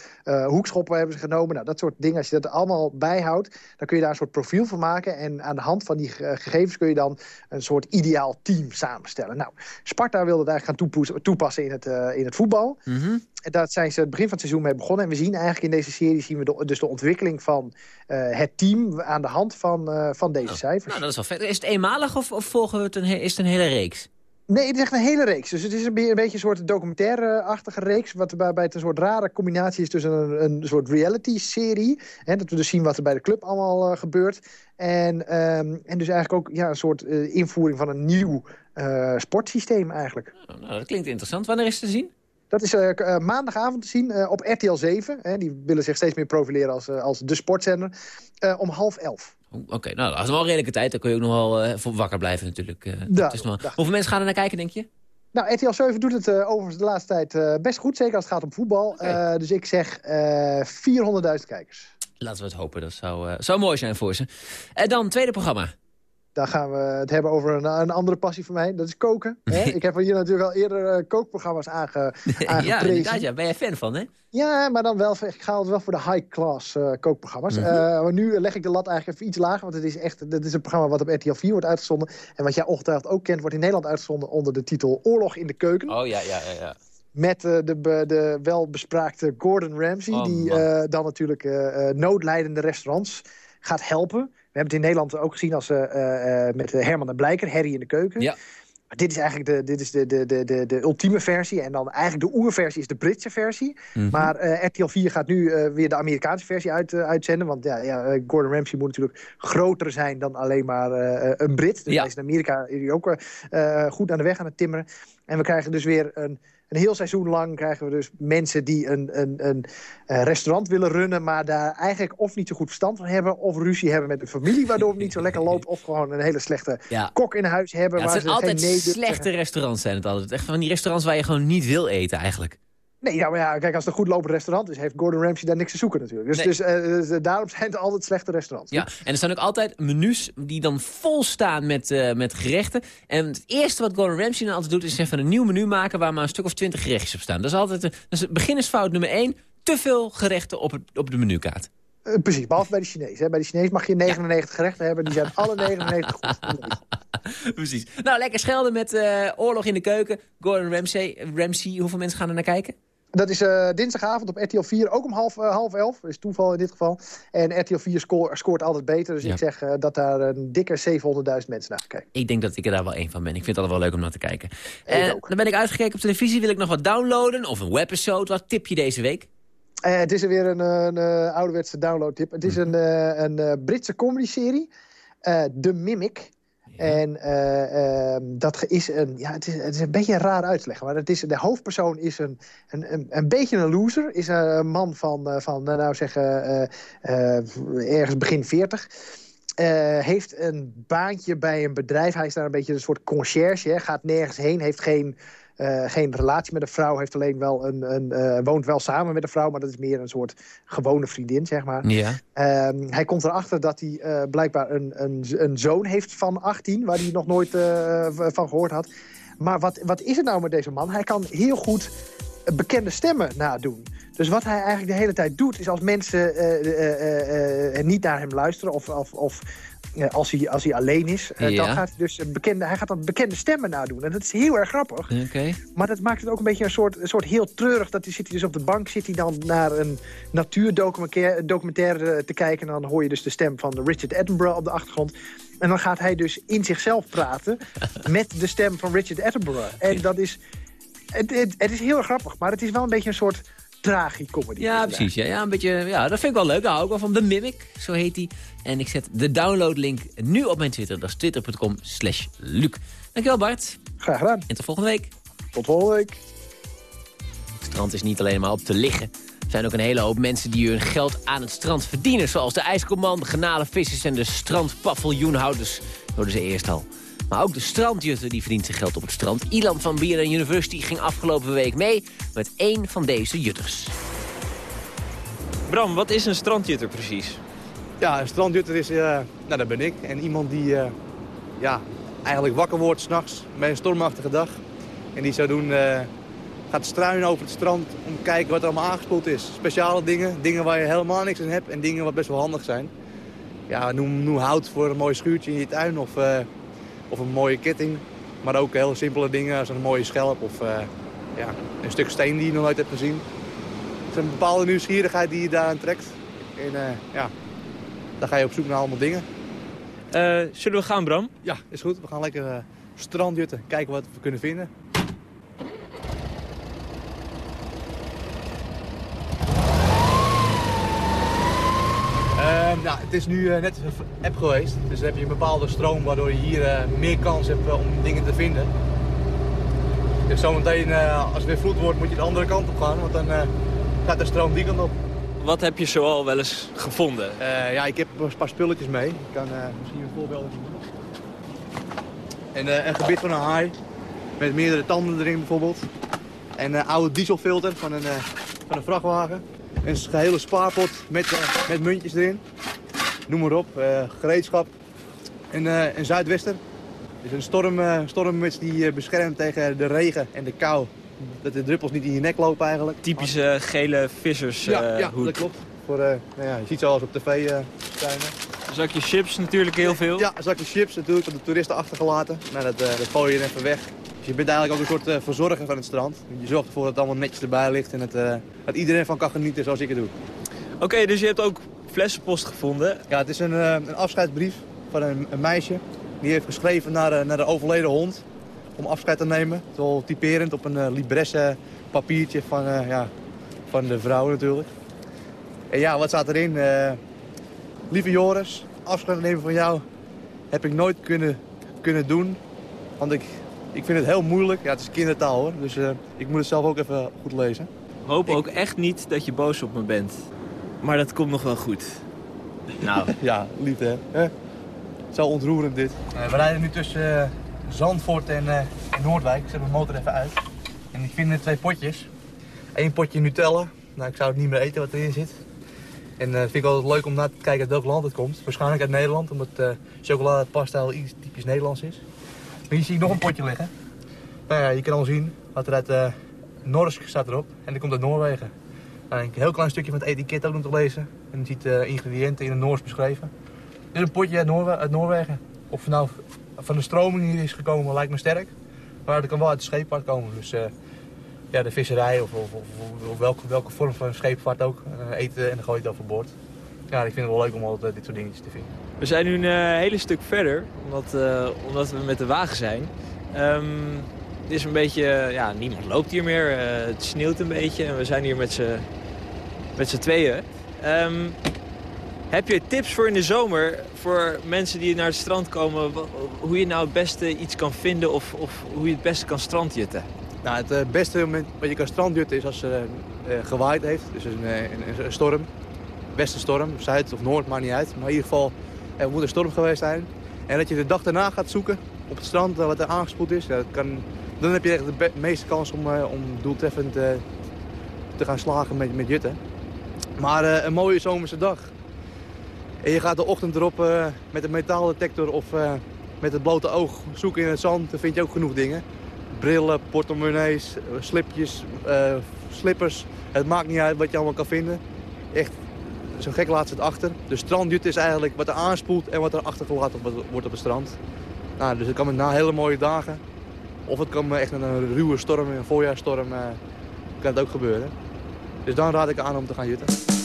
hoekschoppen hebben ze genomen. Nou, dat soort dingen, als je dat allemaal bijhoudt... dan kun je daar een soort profiel van maken... en aan de hand van die gegevens kun je dan een soort ideaal team samenstellen. Nou, Sparta wilde het eigenlijk gaan toepassen in het, in het voetbal... Mm -hmm. En daar zijn ze het begin van het seizoen mee begonnen. En we zien eigenlijk in deze serie zien we de, dus de ontwikkeling van uh, het team aan de hand van, uh, van deze oh. cijfers. Nou, dat is wel vet. Is het eenmalig of, of volgen we het een, is het een hele reeks? Nee, het is echt een hele reeks. Dus het is een, be een beetje een soort documentaire-achtige reeks... wat waarbij het een soort rare combinatie is tussen een, een soort reality-serie... dat we dus zien wat er bij de club allemaal uh, gebeurt... En, um, en dus eigenlijk ook ja, een soort uh, invoering van een nieuw uh, sportsysteem eigenlijk. Nou, dat klinkt interessant. Wanneer is het te zien? Dat is uh, uh, maandagavond te zien uh, op RTL 7. Hè, die willen zich steeds meer profileren als, als de sportzender. om half elf. Oké, okay, nou, dat is wel een redelijke tijd. Dan kun je ook nog wel voor wakker blijven natuurlijk. Ja, nog... Hoeveel mensen gaan er naar kijken, denk je? Nou, RTL 7 doet het overigens de laatste tijd best goed. Zeker als het gaat om voetbal. Okay. dus ik zeg 400.000 kijkers. Laten we het hopen. Dat zou, zou mooi zijn voor ze. En dan, tweede programma. Daar gaan we het hebben over een, een andere passie van mij. Dat is koken. Hè? ik heb hier natuurlijk al eerder uh, kookprogramma's aange, Ja, inderdaad. Ja. Ben jij fan van, hè? Ja, maar dan wel, ik ga altijd wel voor de high-class uh, kookprogramma's. Mm -hmm. uh, maar nu leg ik de lat eigenlijk even iets lager. Want het is echt dit is een programma wat op RTL 4 wordt uitgezonden. En wat jij ongetwijfeld ook kent, wordt in Nederland uitgezonden onder de titel Oorlog in de Keuken. Oh ja, ja, ja. ja. Met uh, de, de welbespraakte Gordon Ramsay. Oh, die dan natuurlijk noodlijdende restaurants gaat helpen. We hebben het in Nederland ook gezien als, uh, uh, met Herman en Blijker, Harry in de keuken. Ja. Maar dit is eigenlijk de, dit is de, de, de, de, de ultieme versie. En dan eigenlijk de oerversie is de Britse versie. Mhm. Mm -hmm. Maar uh, RTL 4 gaat nu uh, weer de Amerikaanse versie uit, uh, uitzenden. Want ja, ja, Gordon Ramsay moet natuurlijk groter zijn dan alleen maar een Brit. Dus ja. hij is in Amerika ook goed aan de weg aan het timmeren. En we krijgen dus weer een... Een heel seizoen lang krijgen we dus mensen die een, een, een, een restaurant willen runnen... maar daar eigenlijk of niet zo goed verstand van hebben... of ruzie hebben met de familie, waardoor het niet zo lekker loopt... of gewoon een hele slechte ja. kok in huis hebben. Ja, waar het zijn ze altijd geen nee slechte restaurants zijn het altijd. Echt van die restaurants waar je gewoon niet wil eten eigenlijk. Nee, ja, maar ja, kijk, als het een goed lopend restaurant is... heeft Gordon Ramsay daar niks te zoeken natuurlijk. Dus, Nee. dus, eh, dus daarom zijn het altijd slechte restaurants. Ja, en er staan ook altijd menus die dan vol staan met, eh, met gerechten. En het eerste wat Gordon Ramsay dan altijd doet... is even een nieuw menu maken waar maar een stuk of twintig gerechtjes op staan. Dat is altijd een, dat is beginnersfout nummer één. Te veel gerechten op, het, op de menukaart. Eh, precies, behalve bij de Chinees. Hè. Bij de Chinees mag je 99 gerechten hebben. Die zijn alle 99 goed. Precies. Nou, lekker schelden met eh, Oorlog in de Keuken. Gordon Ramsay. Ramsay, hoeveel mensen gaan er naar kijken? Dat is uh, dinsdagavond op RTL 4, ook om half, uh, half elf. Dat is toeval in dit geval. En RTL 4 scoort, scoort altijd beter. Dus Ja. ik zeg uh, dat daar een dikke 700.000 mensen naar kijken. Ik denk dat ik er daar wel één van ben. Ik vind het altijd wel leuk om naar te kijken. En dan ben ik uitgekeken op televisie. Wil ik nog wat downloaden? Of een webepisode? Wat tip je deze week? Het is er weer een, een, een ouderwetse downloadtip. Het is een, uh, een Britse comedy-serie. The Mimic. En uh, dat is een, ja, het is, een beetje raar uit te leggen. Maar het is, de hoofdpersoon is een, een, een, beetje een loser. Is een man van, uh, van nou zeggen, ergens begin 40. heeft een baantje bij een bedrijf. Hij is daar een beetje een soort conciërge. Gaat nergens heen. Heeft geen eh, geen relatie met een vrouw. Heeft alleen wel een, een, eh, woont wel samen met een vrouw, maar dat is meer een soort gewone vriendin, zeg maar. Ja. Ehm, hij komt erachter dat hij eh, blijkbaar een, een, een zoon heeft van 18... waar hij nog nooit eh, van gehoord had. Maar wat, wat is het nou met deze man? Hij kan heel goed bekende stemmen nadoen. Dus wat hij eigenlijk de hele tijd doet... is als mensen eh, eh, eh, eh, niet naar hem luisteren... of, of, of eh, als, hij, als hij alleen is... eh, Ja. dan gaat hij dus een bekende, hij gaat dan bekende stemmen nadoen. En dat is heel erg grappig. Oké. Maar dat maakt het ook een beetje een soort, een soort heel treurig. Dat hij zit hij dus op de bank, zit hij dan naar een natuurdocumentaire documentaire te kijken. En dan hoor je dus de stem van Richard Attenborough op de achtergrond. En dan gaat hij dus in zichzelf praten met de stem van Richard Attenborough. En dat is, het, het, het is heel grappig, maar het is wel een beetje een soort tragicomedy. Ja, precies. Ja, ja, een beetje, ja, dat vind ik wel leuk. Daar hou ik wel van. The Mimic, zo heet hij. En ik zet de downloadlink nu op mijn Twitter. Dat is twitter.com slash Luc. Dankjewel Bart. Graag gedaan. En tot volgende week. Tot volgende week. Het strand is niet alleen maar op te liggen. Er zijn ook een hele hoop mensen die hun geld aan het strand verdienen. Zoals de ijskomman, de genalenvissers en de strandpaviljoenhouders. Hoorden ze eerst al. Maar ook de strandjutter die verdient zijn geld op het strand. Ilan van Bieren University ging afgelopen week mee met één van deze jutters. Bram, wat is een strandjutter precies? Ja, een strandjutter is, eh, nou dat ben ik. En iemand die eh, ja, eigenlijk wakker wordt s'nachts bij een stormachtige dag. En die zou doen, eh, gaat struinen over het strand om te kijken wat er allemaal aangespoeld is. Speciale dingen, dingen waar je helemaal niks aan hebt en dingen wat best wel handig zijn. Ja, noem, noem hout voor een mooi schuurtje in je tuin of, eh, of een mooie ketting. Maar ook heel simpele dingen als een mooie schelp of eh, ja, een stuk steen die je nog nooit hebt gezien. Het is een bepaalde nieuwsgierigheid die je daaraan trekt. En eh, ja, dan ga je op zoek naar allemaal dingen. Zullen we gaan, Bram? Ja, is goed. We gaan lekker strandjutten, kijken wat we kunnen vinden. Nou, het is nu eh, net een app geweest, dus dan heb je een bepaalde stroom waardoor je hier eh, meer kans hebt eh, om dingen te vinden. Dus zometeen, als het weer vloed wordt, moet je de andere kant op gaan, want dan gaat de stroom die kant op. Wat heb je zoal wel eens gevonden? Ja, ik heb een paar spulletjes mee. Ik kan misschien een voorbeeld. En, een gebit van een haai. Met meerdere tanden erin bijvoorbeeld. En een oude dieselfilter van een, van een vrachtwagen. Een gehele spaarpot met, eh, met muntjes erin. Noem maar op. eh, gereedschap. En eh, een zuidwester. Dus een storm, eh, stormmuts die eh, beschermt tegen de regen en de kou. Dat de druppels niet in je nek lopen eigenlijk. Typische gele vissershoed. Ja, ja dat klopt. Voor, eh, nou ja, je ziet ze op tv eh. Een zakje chips natuurlijk heel veel. Ja, een zakje chips natuurlijk, door de toeristen achtergelaten. Nou, dat, eh, dat gooi je even weg. Je bent eigenlijk ook een soort eh, verzorger van het strand. Je zorgt ervoor dat het allemaal netjes erbij ligt en het, eh, dat iedereen van kan genieten zoals ik het doe. Oké, dus je hebt ook flessenpost gevonden. Ja, het is een, eh, een afscheidsbrief van een, een meisje. Die heeft geschreven naar, de- naar de overleden hond om afscheid te nemen. Het is wel typerend op een libresse papiertje van, ja, van de vrouw natuurlijk. En ja, wat staat erin? Lieve Joris, afscheid nemen van jou heb ik nooit kunnen, kunnen doen. Want ik, ik vind het heel moeilijk. Ja, het is kindertaal hoor, dus eh, ik moet het zelf ook even goed lezen. Hoop ook echt niet dat je boos op me bent. Maar dat komt nog wel goed. Nou, ja, lief hè. Hè? Zo ontroerend dit. Eh, we rijden nu tussen eh, Zandvoort en, eh, en Noordwijk. Ik zet mijn motor even uit. En ik vind er twee potjes. Eén potje Nutella. Nou, ik zou het niet meer eten wat erin zit. En uh, vind ik altijd leuk om na te kijken uit welk land het komt. Waarschijnlijk uit Nederland, omdat uh, chocoladepasta wel iets typisch Nederlands is. Hier zie ik nog een potje liggen. Nou ja, je kan al zien wat er uit uh, Norsk staat erop. En die komt uit Noorwegen. Nou, een heel klein stukje van het etiket ook nog te lezen. En je ziet de uh, ingrediënten in het Noors beschreven. Dit is een potje uit, uit Noorwegen. Of nou van de stroming hier is gekomen, lijkt me sterk. Maar dat kan wel uit de scheepvaart komen. Dus uh, ja, de visserij of, of, welke, welke, vorm van scheepvaart ook. Eten en dan gooi je het overboord. Ja, ik vind het wel leuk om altijd dit soort dingetjes te vinden. We zijn nu een uh, hele stuk verder, omdat, uh, omdat we met de wagen zijn. Um, het is een beetje, ja, niemand loopt hier meer. Het sneeuwt een beetje en we zijn hier met z'n, met tweeën. Um, heb je tips voor in de zomer voor mensen die naar het strand komen... hoe je nou het beste iets kan vinden of, of hoe je het beste kan strandjutten? Nou, het beste moment wat je kan strandjutten is als het gewaaid heeft. Dus een, een, een storm. Zuid of noord, maakt niet uit. Maar in ieder geval, er moet een storm geweest zijn. En dat je de dag daarna gaat zoeken op het strand wat er aangespoeld is. Dat kan Dan heb je echt de meeste kans om, eh, om doeltreffend eh, te gaan slagen met, met jutten. Maar eh, een mooie zomerse dag. En je gaat de ochtend erop met een metaaldetector of met het blote oog zoeken in het zand. Dan vind je ook genoeg dingen. Brillen, portemonnees, slipjes, slippers. Het maakt niet uit wat je allemaal kan vinden. Echt, zo gek laat ze het achter. De strandjut is eigenlijk wat er aanspoelt en wat er achtergelaten wordt- op het strand. Nou, dus het kan met na hele mooie dagen. Of het kan echt een ruwe storm, een voorjaarsstorm, eh, kan het ook gebeuren. Dus dan raad ik aan om te gaan jutten.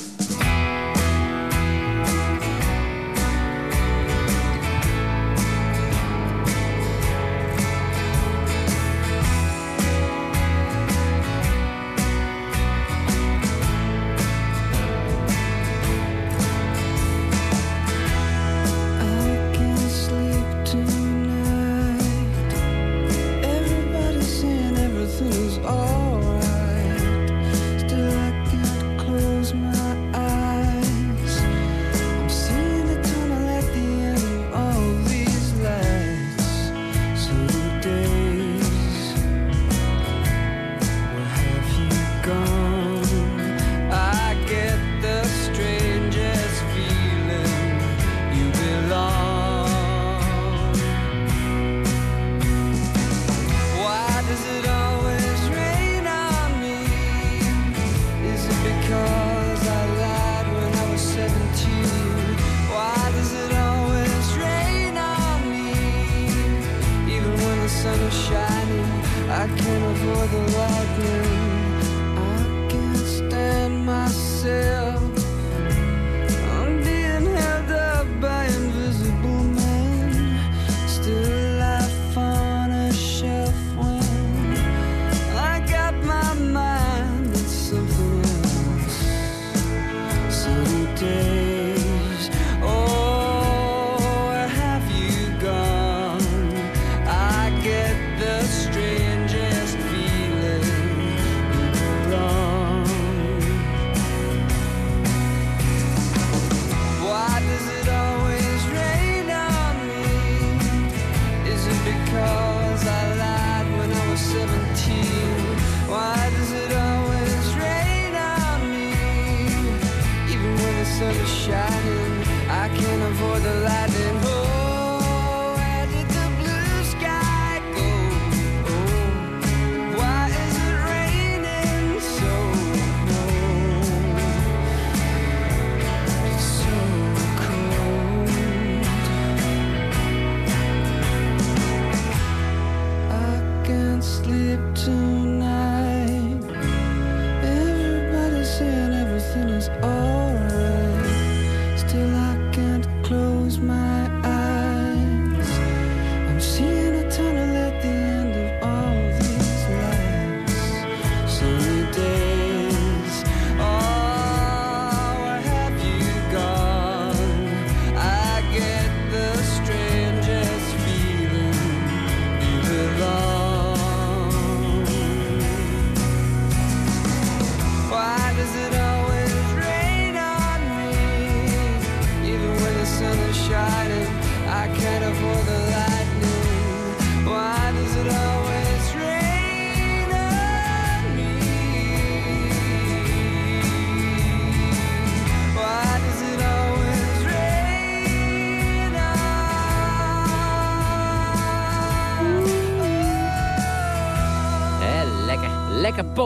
Sun is shining, I can't avoid the lightning. I can't stand myself.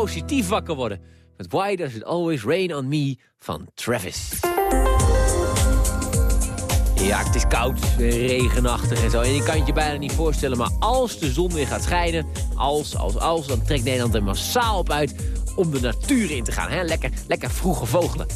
Positief wakker worden. Met Why Does It Always Rain On Me van Travis. Ja, het is koud, regenachtig en zo. En je kan het je bijna niet voorstellen. Maar als de zon weer gaat schijnen, als, als, als... dan trekt Nederland er massaal op uit om de natuur in te gaan. Hè? Lekker, lekker vroege vogelen.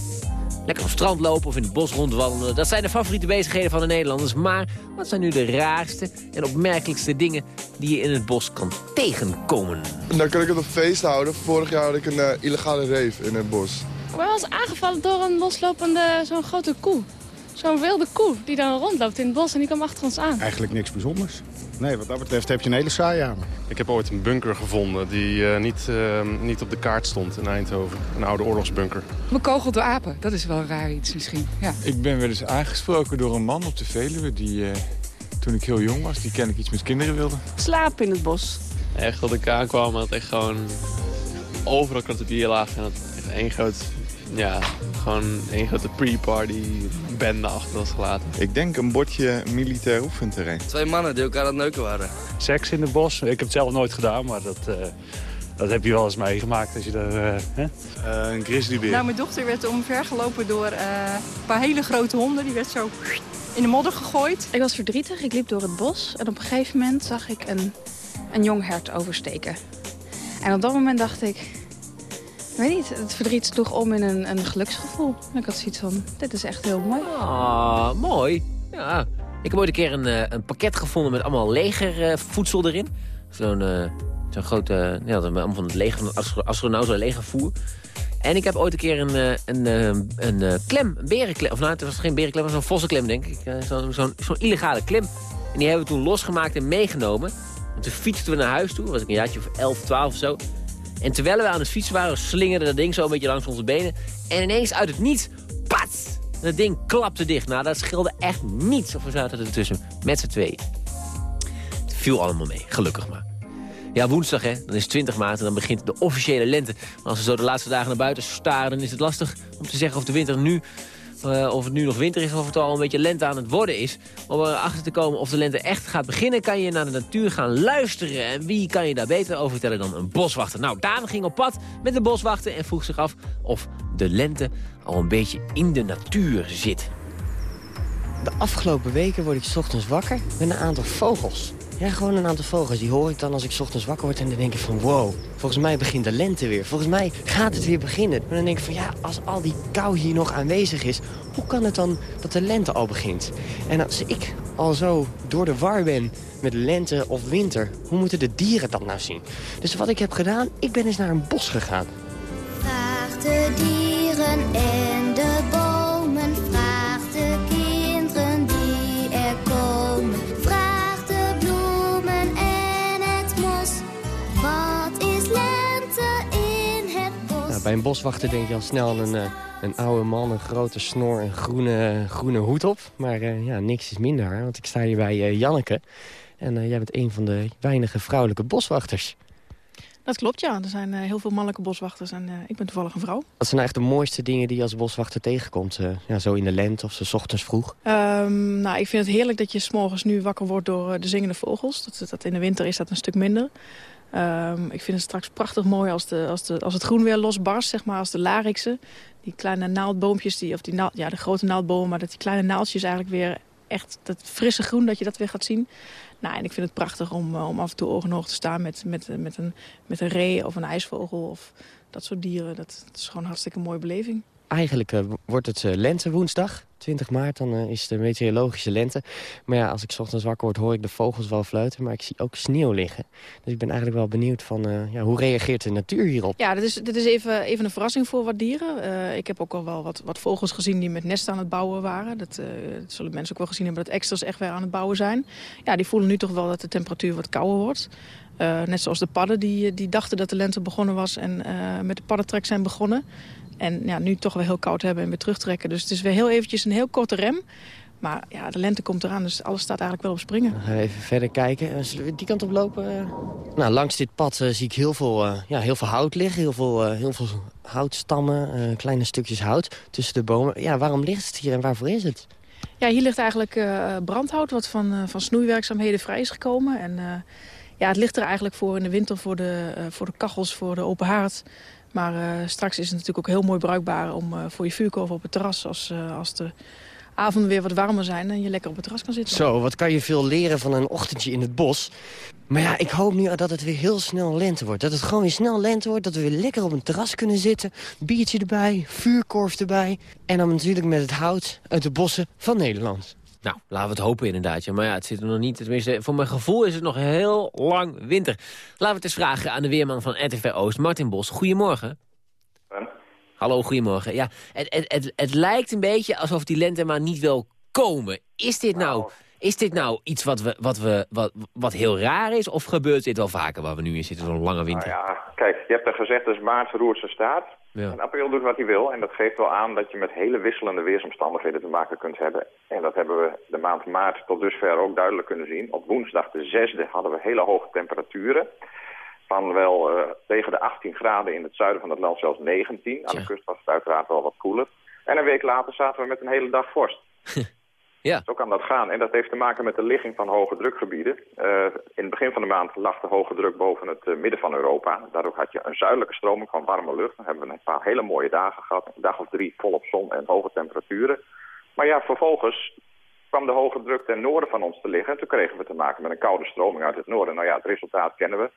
Lekker op strand lopen of in het bos rondwandelen. Dat zijn de favoriete bezigheden van de Nederlanders. Maar wat zijn nu de raarste en opmerkelijkste dingen... die je in het bos kan tegenkomen? Dan kan ik het op feest houden. Vorig jaar had ik een eh, illegale reef in het bos. Ik ben wel eens aangevallen door een loslopende, zo'n grote koe. Zo'n wilde koe die dan rondloopt in het bos en die kwam achter ons aan. Eigenlijk niks bijzonders. Nee, wat dat betreft heb je een hele saai aan. Ik heb ooit een bunker gevonden die eh, niet, eh, niet op de kaart stond in Eindhoven. Een oude oorlogsbunker. Bekogeld door apen, dat is wel raar iets misschien. Ja. Ik ben wel eens aangesproken door een man op de Veluwe... die eh, toen ik heel jong was, die ken ik iets met kinderen wilde. Slapen in het bos. echt dat ik aankwam en dat echt gewoon overal kratten bier lagen. En dat echt één groot, ja, gewoon één grote pre-party bende achter was gelaten. Ik denk een bordje militair oefenterrein. Twee mannen die elkaar aan het neuken waren. Seks in het bos. Ik heb het zelf nooit gedaan, maar dat, eh, dat heb je wel eens meegemaakt als je daar... eh, hè? een grizzlybeer. Nou, mijn dochter werd omvergelopen door eh, een paar hele grote honden. Die werd zo in de modder gegooid. Ik was verdrietig, ik liep door het bos en op een gegeven moment zag ik een, een jong hert oversteken. En op dat moment dacht ik weet niet, het verdriet sloeg om in een, een geluksgevoel. Ik had zoiets van, dit is echt heel mooi. Ah, mooi. Ja. Ik heb ooit een keer een, eh, een pakket gevonden met allemaal legervoedsel erin. Zo'n eh, zo'n grote, ja, dat is allemaal van het leger, van astronauten legervoer. En ik heb ooit een keer een, eh, een, eh, een eh, klem, een berenklem. Of nou, het was geen berenklem, maar zo'n vossenklem, denk ik. Eh, Zo'n zo'n zo'n illegale klem. En die hebben we toen losgemaakt en meegenomen. En toen fietsten we naar huis toe. was ik een jaartje of 11, 12 of zo. En terwijl we aan het fietsen waren, slingerde dat ding zo een beetje langs onze benen. En ineens uit het niets, pats! Dat ding klapte dicht. Nou, dat scheelde echt niets. Of we zaten er tussen met z'n tweeën. Het viel allemaal mee, gelukkig maar. Ja, woensdag hè, dan is 20 maart en dan begint de officiële lente. Maar als we zo de laatste dagen naar buiten staren, dan is het lastig om te zeggen of de winter nu... eh, of het nu nog winter is of het al een beetje lente aan het worden is. Om erachter te komen of de lente echt gaat beginnen... kan je naar de natuur gaan luisteren. En wie kan je daar beter over vertellen dan een boswachter? Nou, Daan ging op pad met de boswachter en vroeg zich af... of de lente al een beetje in de natuur zit. De afgelopen weken word ik ochtends wakker met een aantal vogels. Ja, gewoon een aantal vogels. Die hoor ik dan als ik ochtends wakker word en dan denk ik van wow, volgens mij begint de lente weer. Volgens mij gaat het weer beginnen. Maar dan denk ik van ja, als al die kou hier nog aanwezig is, hoe kan het dan dat de lente al begint? En als ik al zo door de war ben met lente of winter, hoe moeten de dieren dat nou zien? Dus wat ik heb gedaan, ik ben eens naar een bos gegaan. Vraag de dieren en de bomen, bij een boswachter denk je al snel aan een, eh, een oude man, een grote snor en groene, groene hoed op. Maar eh, ja, niks is minder, want ik sta hier bij eh, Janneke. En eh, jij bent een van de weinige vrouwelijke boswachters. Dat klopt, ja. Er zijn eh, heel veel mannelijke boswachters en eh, ik ben toevallig een vrouw. Wat zijn nou echt de mooiste dingen die je als boswachter tegenkomt? eh, ja, zo in de lente of zo 's ochtends vroeg? Ehm, nou, ik vind het heerlijk dat je s'morgens nu wakker wordt door eh, de zingende vogels. Dat, dat in de winter is dat een stuk minder. Ehm, ik vind het straks prachtig mooi als, de, als, de, als het groen weer losbarst, zeg maar, als de lariksen. Die kleine naaldboompjes, die, of die ja, de grote naaldbomen, maar dat die kleine naaldjes eigenlijk weer echt dat frisse groen, dat je dat weer gaat zien. Nou, en ik vind het prachtig om, eh, om af en toe oog oog te staan met, met, eh, met, een, met een ree of een ijsvogel of dat soort dieren. Dat, dat is gewoon een hartstikke mooie beleving. Eigenlijk eh, wordt het eh, lente woensdag, 20 maart, dan eh, is de meteorologische lente. Maar ja, als ik ochtends wakker word, hoor ik de vogels wel fluiten, maar ik zie ook sneeuw liggen. Dus ik ben eigenlijk wel benieuwd van, ja, hoe reageert de natuur hierop? Ja, dit is, dit is even, even een verrassing voor wat dieren. Ik heb ook al wel wat, wat vogels gezien die met nesten aan het bouwen waren. Dat, zullen mensen ook wel gezien hebben dat extras echt weer aan het bouwen zijn. Ja, die voelen nu toch wel dat de temperatuur wat kouder wordt. Net zoals de padden die, die dachten dat de lente begonnen was en met de paddentrek zijn begonnen. En ja, nu toch wel heel koud hebben en weer terugtrekken. Dus het is weer heel eventjes een heel korte rem. Maar ja, de lente komt eraan, dus alles staat eigenlijk wel op springen. Even verder kijken. Eh, Zullen we die kant op lopen? eh? Nou, langs dit pad eh, zie ik heel veel, ja, heel veel hout liggen. Heel veel, heel veel houtstammen, kleine stukjes hout tussen de bomen. Ja, waarom ligt het hier en waarvoor is het? Ja, hier ligt eigenlijk brandhout wat van, van snoeiwerkzaamheden vrij is gekomen. En ja, het ligt er eigenlijk voor in de winter voor de, voor de kachels, voor de open haard. Maar eh, straks is het natuurlijk ook heel mooi bruikbaar om eh, voor je vuurkorf op het terras... als, eh, als de avonden weer wat warmer zijn en je lekker op het terras kan zitten. Zo, wat kan je veel leren van een ochtendje in het bos. Maar ja, ik hoop nu dat het weer heel snel lente wordt. Dat het gewoon weer snel lente wordt. Dat we weer lekker op een terras kunnen zitten. Biertje erbij, vuurkorf erbij. En dan natuurlijk met het hout uit de bossen van Nederland. Nou, laten we het hopen inderdaad. Ja. Maar ja, het zit er nog niet. Tenminste, voor mijn gevoel is het nog heel lang winter. Laten we het eens vragen aan de weerman van RTV Oost, Martin Bos. Goedemorgen. Hallo, goedemorgen. Ja, het, het, het, het lijkt een beetje alsof die lente maar niet wil komen. Is dit nou, is dit nou iets wat, we, wat, we, wat, wat heel raar is? Of gebeurt dit wel vaker waar we nu in zitten, zo'n lange winter? Nou ja, kijk, je hebt er gezegd, dus maart roert zijn staat. Ja. En april doet wat hij wil. En dat geeft wel aan dat je met hele wisselende weersomstandigheden te maken kunt hebben. En dat hebben we de maand maart tot dusver ook duidelijk kunnen zien. Op woensdag de 6e hadden we hele hoge temperaturen. van wel eh, tegen de 18 graden in het zuiden van het land, zelfs 19. Aan de kust was het uiteraard wel wat koeler. En een week later zaten we met een hele dag vorst. ja. Zo kan dat gaan. En dat heeft te maken met de ligging van hoge drukgebieden. Eh, in het begin van de maand lag de hoge druk boven het eh, midden van Europa. Daardoor had je een zuidelijke stroming van warme lucht. Dan hebben we een paar hele mooie dagen gehad. Een dag of drie volop zon en hoge temperaturen. Maar ja, vervolgens kwam de hoge druk ten noorden van ons te liggen. En toen kregen we te maken met een koude stroming uit het noorden. Nou ja, het resultaat kennen we.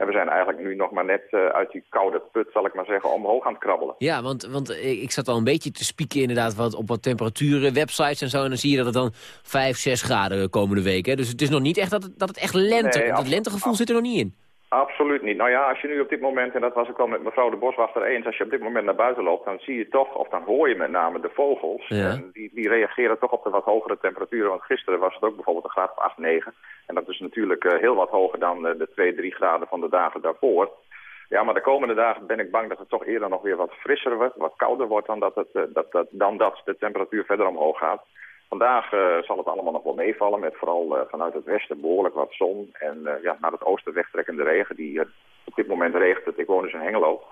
En we zijn eigenlijk nu nog maar net eh, uit die koude put, zal ik maar zeggen, omhoog aan het krabbelen. Ja, want, want ik zat al een beetje te spieken inderdaad wat, op wat temperaturen, websites en zo. En dan zie je dat het dan 5, 6 graden komende week. Hè? Dus het is nog niet echt dat het, dat het echt lente... Nee, absoluut. lentegevoel zit er nog niet in. Absoluut niet. Nou ja, als je nu op dit moment, en dat was ik wel met mevrouw de Boswachter eens, als je op dit moment naar buiten loopt, dan zie je toch, of dan hoor je met name de vogels. Ja. En die, die reageren toch op de wat hogere temperaturen. Want gisteren was het ook bijvoorbeeld een graad of 8, 9. En dat is natuurlijk eh, heel wat hoger dan eh, de 2, 3 graden van de dagen daarvoor. Ja, maar de komende dagen ben ik bang dat het toch eerder nog weer wat frisser wordt, wat kouder wordt dan dat, het, eh, dat, dat, dan dat de temperatuur verder omhoog gaat. Vandaag eh, zal het allemaal nog wel meevallen met vooral eh, vanuit het westen behoorlijk wat zon. En eh, ja, naar het oosten wegtrekkende regen. Die, op dit moment regent. Ik woon dus in Hengelo.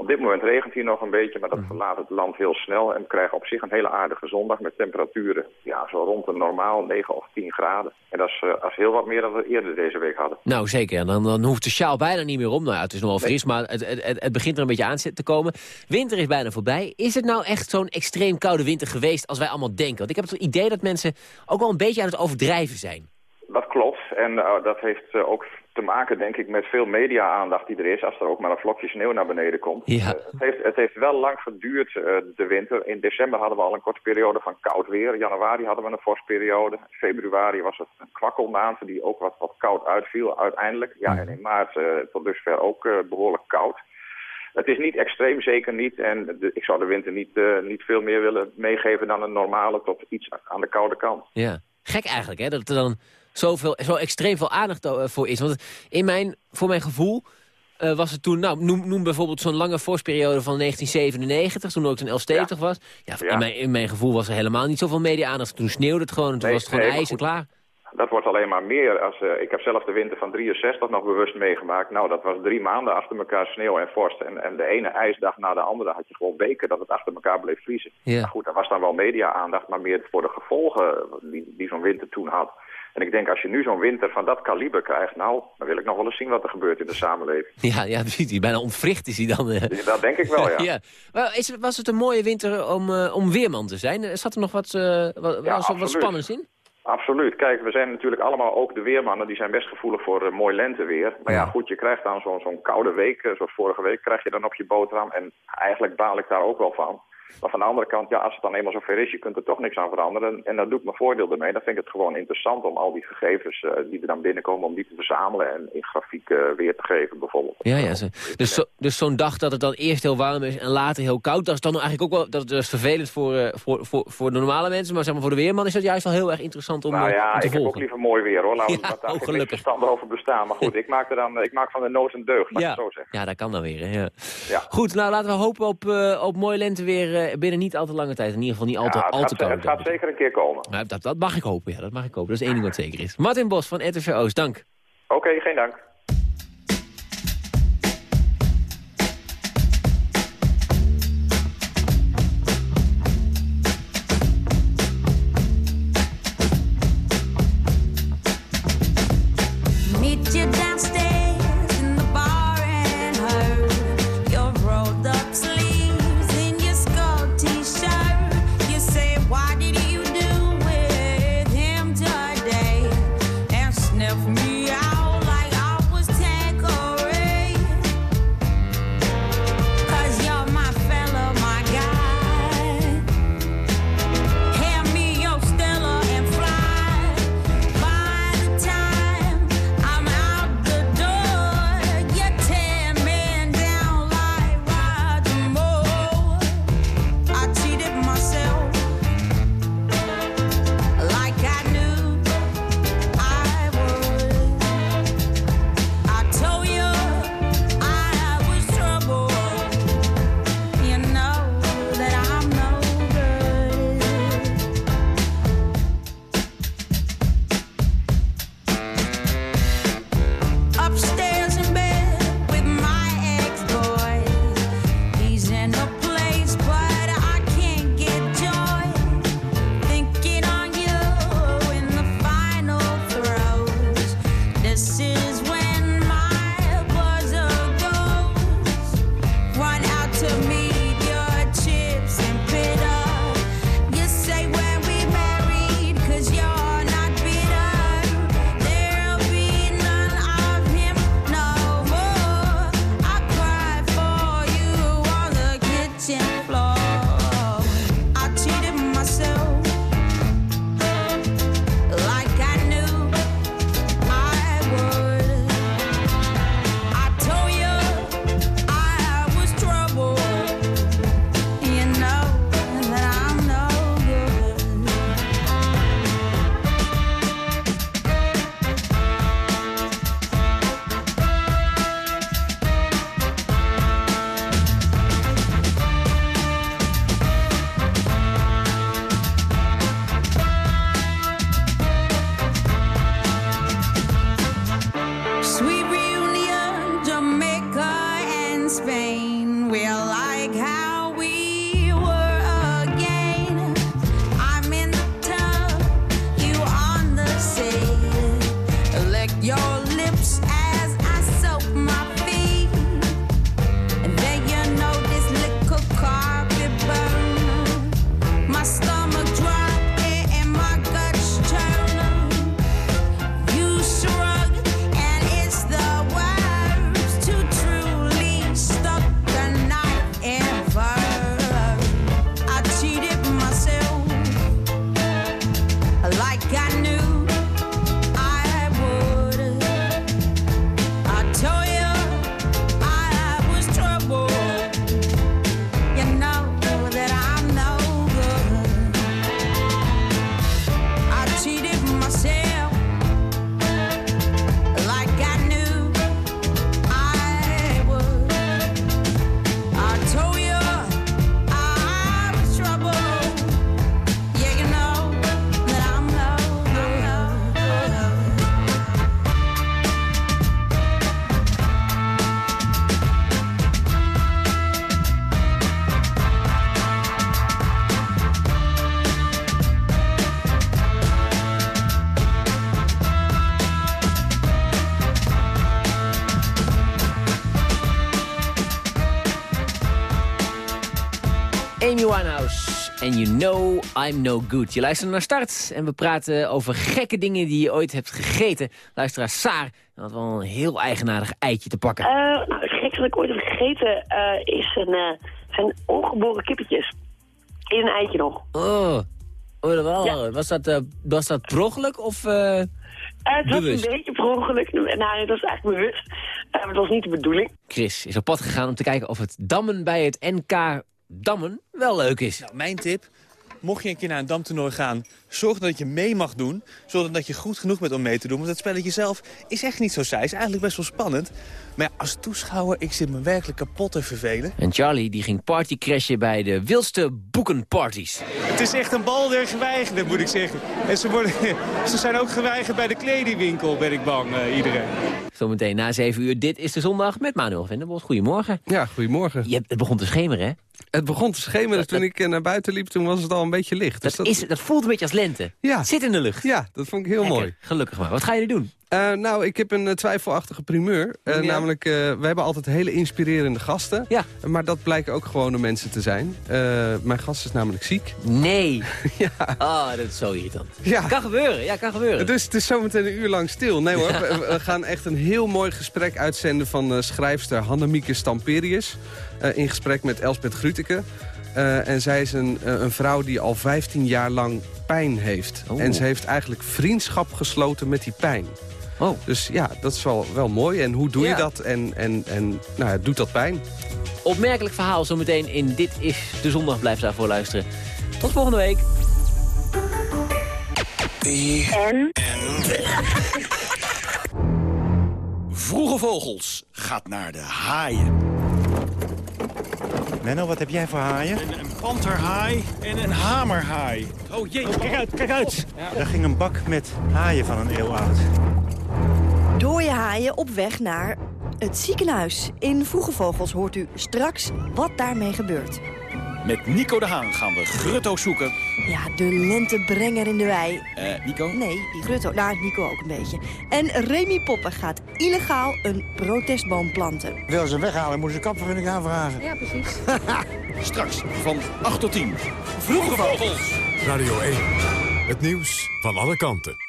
Op dit moment regent hier nog een beetje, maar dat verlaat het land heel snel. En we krijgen op zich een hele aardige zondag met temperaturen ja, zo rond een normaal 9 of 10 graden. En dat is, dat is heel wat meer dan we eerder deze week hadden. Nou, zeker. En dan, dan hoeft de sjaal bijna niet meer om. Nou ja, het is nog wel fris, maar het, het, het, het begint er een beetje aan te komen. Winter is bijna voorbij. Is het nou echt zo'n extreem koude winter geweest als wij allemaal denken? Want ik heb het idee dat mensen ook wel een beetje aan het overdrijven zijn. Dat klopt. En eh, dat heeft eh, ook te maken, denk ik, met veel media-aandacht die er is. Als er ook maar een vlokje sneeuw naar beneden komt. Ja. Eh, het, heeft, het heeft wel lang geduurd, eh, de winter. In december hadden we al een korte periode van koud weer. Januari hadden we een vorstperiode. Februari was het een kwakkelmaand die ook wat, wat koud uitviel uiteindelijk. Ja, en in maart eh, tot dusver ook eh, behoorlijk koud. Het is niet extreem, zeker niet. En de- ik zou de winter niet, niet veel meer willen meegeven dan een normale tot iets aan de koude kant. Ja. Gek eigenlijk, hè? Dat er dan zoveel, zo extreem veel aandacht eh, voor is. Want in mijn, voor mijn gevoel eh, was het toen... Nou, noem, noem bijvoorbeeld zo'n lange vorstperiode van 1997... toen ook een Elfstedentocht was. Ja, Ja. In, mijn, in mijn gevoel was er helemaal niet zoveel media-aandacht. Toen sneeuwde het gewoon en toen Nee, was het gewoon nee, ijs en klaar. Dat wordt alleen maar meer. Als, eh, ik heb zelf de winter van 63 nog bewust meegemaakt. Nou, dat was drie maanden achter elkaar sneeuw en vorst. En, en de ene ijsdag na de andere had je gewoon weken dat het achter elkaar bleef vriezen. Ja. Maar goed, daar was dan wel media-aandacht, maar meer voor de gevolgen die, die zo'n winter toen had. En ik denk, als je nu zo'n winter van dat kaliber krijgt, nou, dan wil ik nog wel eens zien wat er gebeurt in de samenleving. Ja, ja precies. Bijna ontwricht is hij dan. eh. Dat denk ik wel, ja. Maar is was het een mooie winter om, eh, om weerman te zijn? Eh, Zat er nog wat, eh, wat, was wat spannends in? Absoluut. Kijk, we zijn natuurlijk allemaal ook de weermannen. Die zijn best gevoelig voor eh, mooi lenteweer. Maar ja, goed, je krijgt dan zo'n zo'n koude week, zoals vorige week, krijg je dan op je boterham. En eigenlijk baal ik daar ook wel van. Maar van de andere kant, ja, als het dan eenmaal zover is, je kunt er toch niks aan veranderen. En daar doe ik mijn voordeel ermee. Dan vind ik het gewoon interessant om al die gegevens eh, die er dan binnenkomen, om die te verzamelen en in grafiek eh, weer te geven, bijvoorbeeld. Ja, ja. Zo, dus zo, dus zo'n dag dat het dan eerst heel warm is en later heel koud... dat is dan eigenlijk ook wel dat is vervelend voor, eh, voor, voor, voor de normale mensen... maar zeg maar voor de weerman is dat juist wel heel erg interessant om, nou ja, om te ik heb ook liever mooi weer hoor. Laten we Ja, daar oh, misverstanden over bestaan. Maar goed, ik maak, er dan, ik maak van de nood een deugd, laat Ja. zo zeggen. ja, dat kan dan weer. Hè, ja. Ja. Goed, nou laten we hopen op, op mooi lenteweer eh, binnen niet al te lange tijd. In ieder geval niet al te, Ja, al te koud. het gaat zeker een keer komen. Maar dat, dat mag ik hopen, ja, dat mag ik hopen. Dat is één ding wat zeker is. Martin Bos van RTV Oost, dank. Oké, geen dank. And you know I'm no good. Je luistert naar Start en we praten over gekke dingen die je ooit hebt gegeten. Luisteraar Saar had wel een heel eigenaardig eitje te pakken. Eh, nou, het gekste dat ik ooit heb gegeten eh, is een, eh, zijn ongeboren kippetjes. In een eitje nog. Oh, oh wel. Was, dat, was dat prochelijk of... het was Bewust. een beetje per ongeluk. Nou, het was eigenlijk bewust. Maar het was niet de bedoeling. Chris is op pad gegaan om te kijken of het dammen bij het NK Dammen wel leuk is. Nou, mijn tip, mocht je een keer naar een damtoernooi gaan... zorg dat je mee mag doen, zodat dat je goed genoeg bent om mee te doen. Want het spelletje zelf is echt niet zo saai, is eigenlijk best wel spannend. Maar ja, als toeschouwer, ik zit me werkelijk kapot te vervelen. En Charlie die ging partycrashen bij de wildste boekenparties. Het is echt een bal der geweigerde, moet ik zeggen. En ze, worden, ze zijn ook geweigerd bij de kledingwinkel, ben ik bang, eh, iedereen. Zometeen na 7 uur, dit is de zondag met Manuel Venderbos. Goedemorgen. Ja, goedemorgen. Je, hebt- het begon te schemeren, hè? Het begon te schemeren toen ik eh, naar buiten liep. Toen was het al een beetje licht. Dus Dat, is, dat voelt een beetje als lente. Ja. Zit in de lucht. Ja, dat vond ik heel Lekker. mooi. Gelukkig maar. Wat ga je nu doen? Eh, nou, ik heb een eh, twijfelachtige primeur. Eh, Ja. Namelijk, we hebben altijd hele inspirerende gasten. Ja. Maar dat blijken ook gewone mensen te zijn. Mijn gast is namelijk ziek. Nee. ja. Oh, dat is zo irritant. Ja. Kan gebeuren, ja, kan gebeuren. Dus het is zometeen een uur lang stil. Nee hoor, we, we gaan echt een heel mooi gesprek uitzenden van schrijfster Hannemieke Stamperius. in gesprek met Elsbeth Gruteke. En zij is een, een vrouw die al 15 jaar lang pijn heeft. Oh. En ze heeft eigenlijk vriendschap gesloten met die pijn. Oh. Dus ja, dat is wel, wel mooi. En hoe doe Ja. je dat? En, en, en nou, ja, doet dat pijn? Opmerkelijk verhaal zometeen in Dit is de Zondag. Blijf daarvoor luisteren. Tot volgende week. En? Vroege Vogels gaat naar de haaien. Menno, wat heb jij voor haaien? Een, een panterhaai en een hamerhaai. Oh jee, kijk uit, kijk uit. Daar ging een bak met haaien van een eeuw oud. Dooie haaien op weg naar het ziekenhuis. In Vroege Vogels hoort u straks wat daarmee gebeurt. Met Nico de Haan gaan we grutto's zoeken. Ja, de lentebrenger in de wei. Eh, Nico? Nee, die Grutto. Nou, Nico ook een beetje. En Remy Poppen gaat illegaal een protestboom planten. Wil ze weghalen, moeten ze kapvergunning aanvragen. Ja, precies. Straks van 8 tot 10. Vroege Vogels. Radio 1. Het nieuws van alle kanten.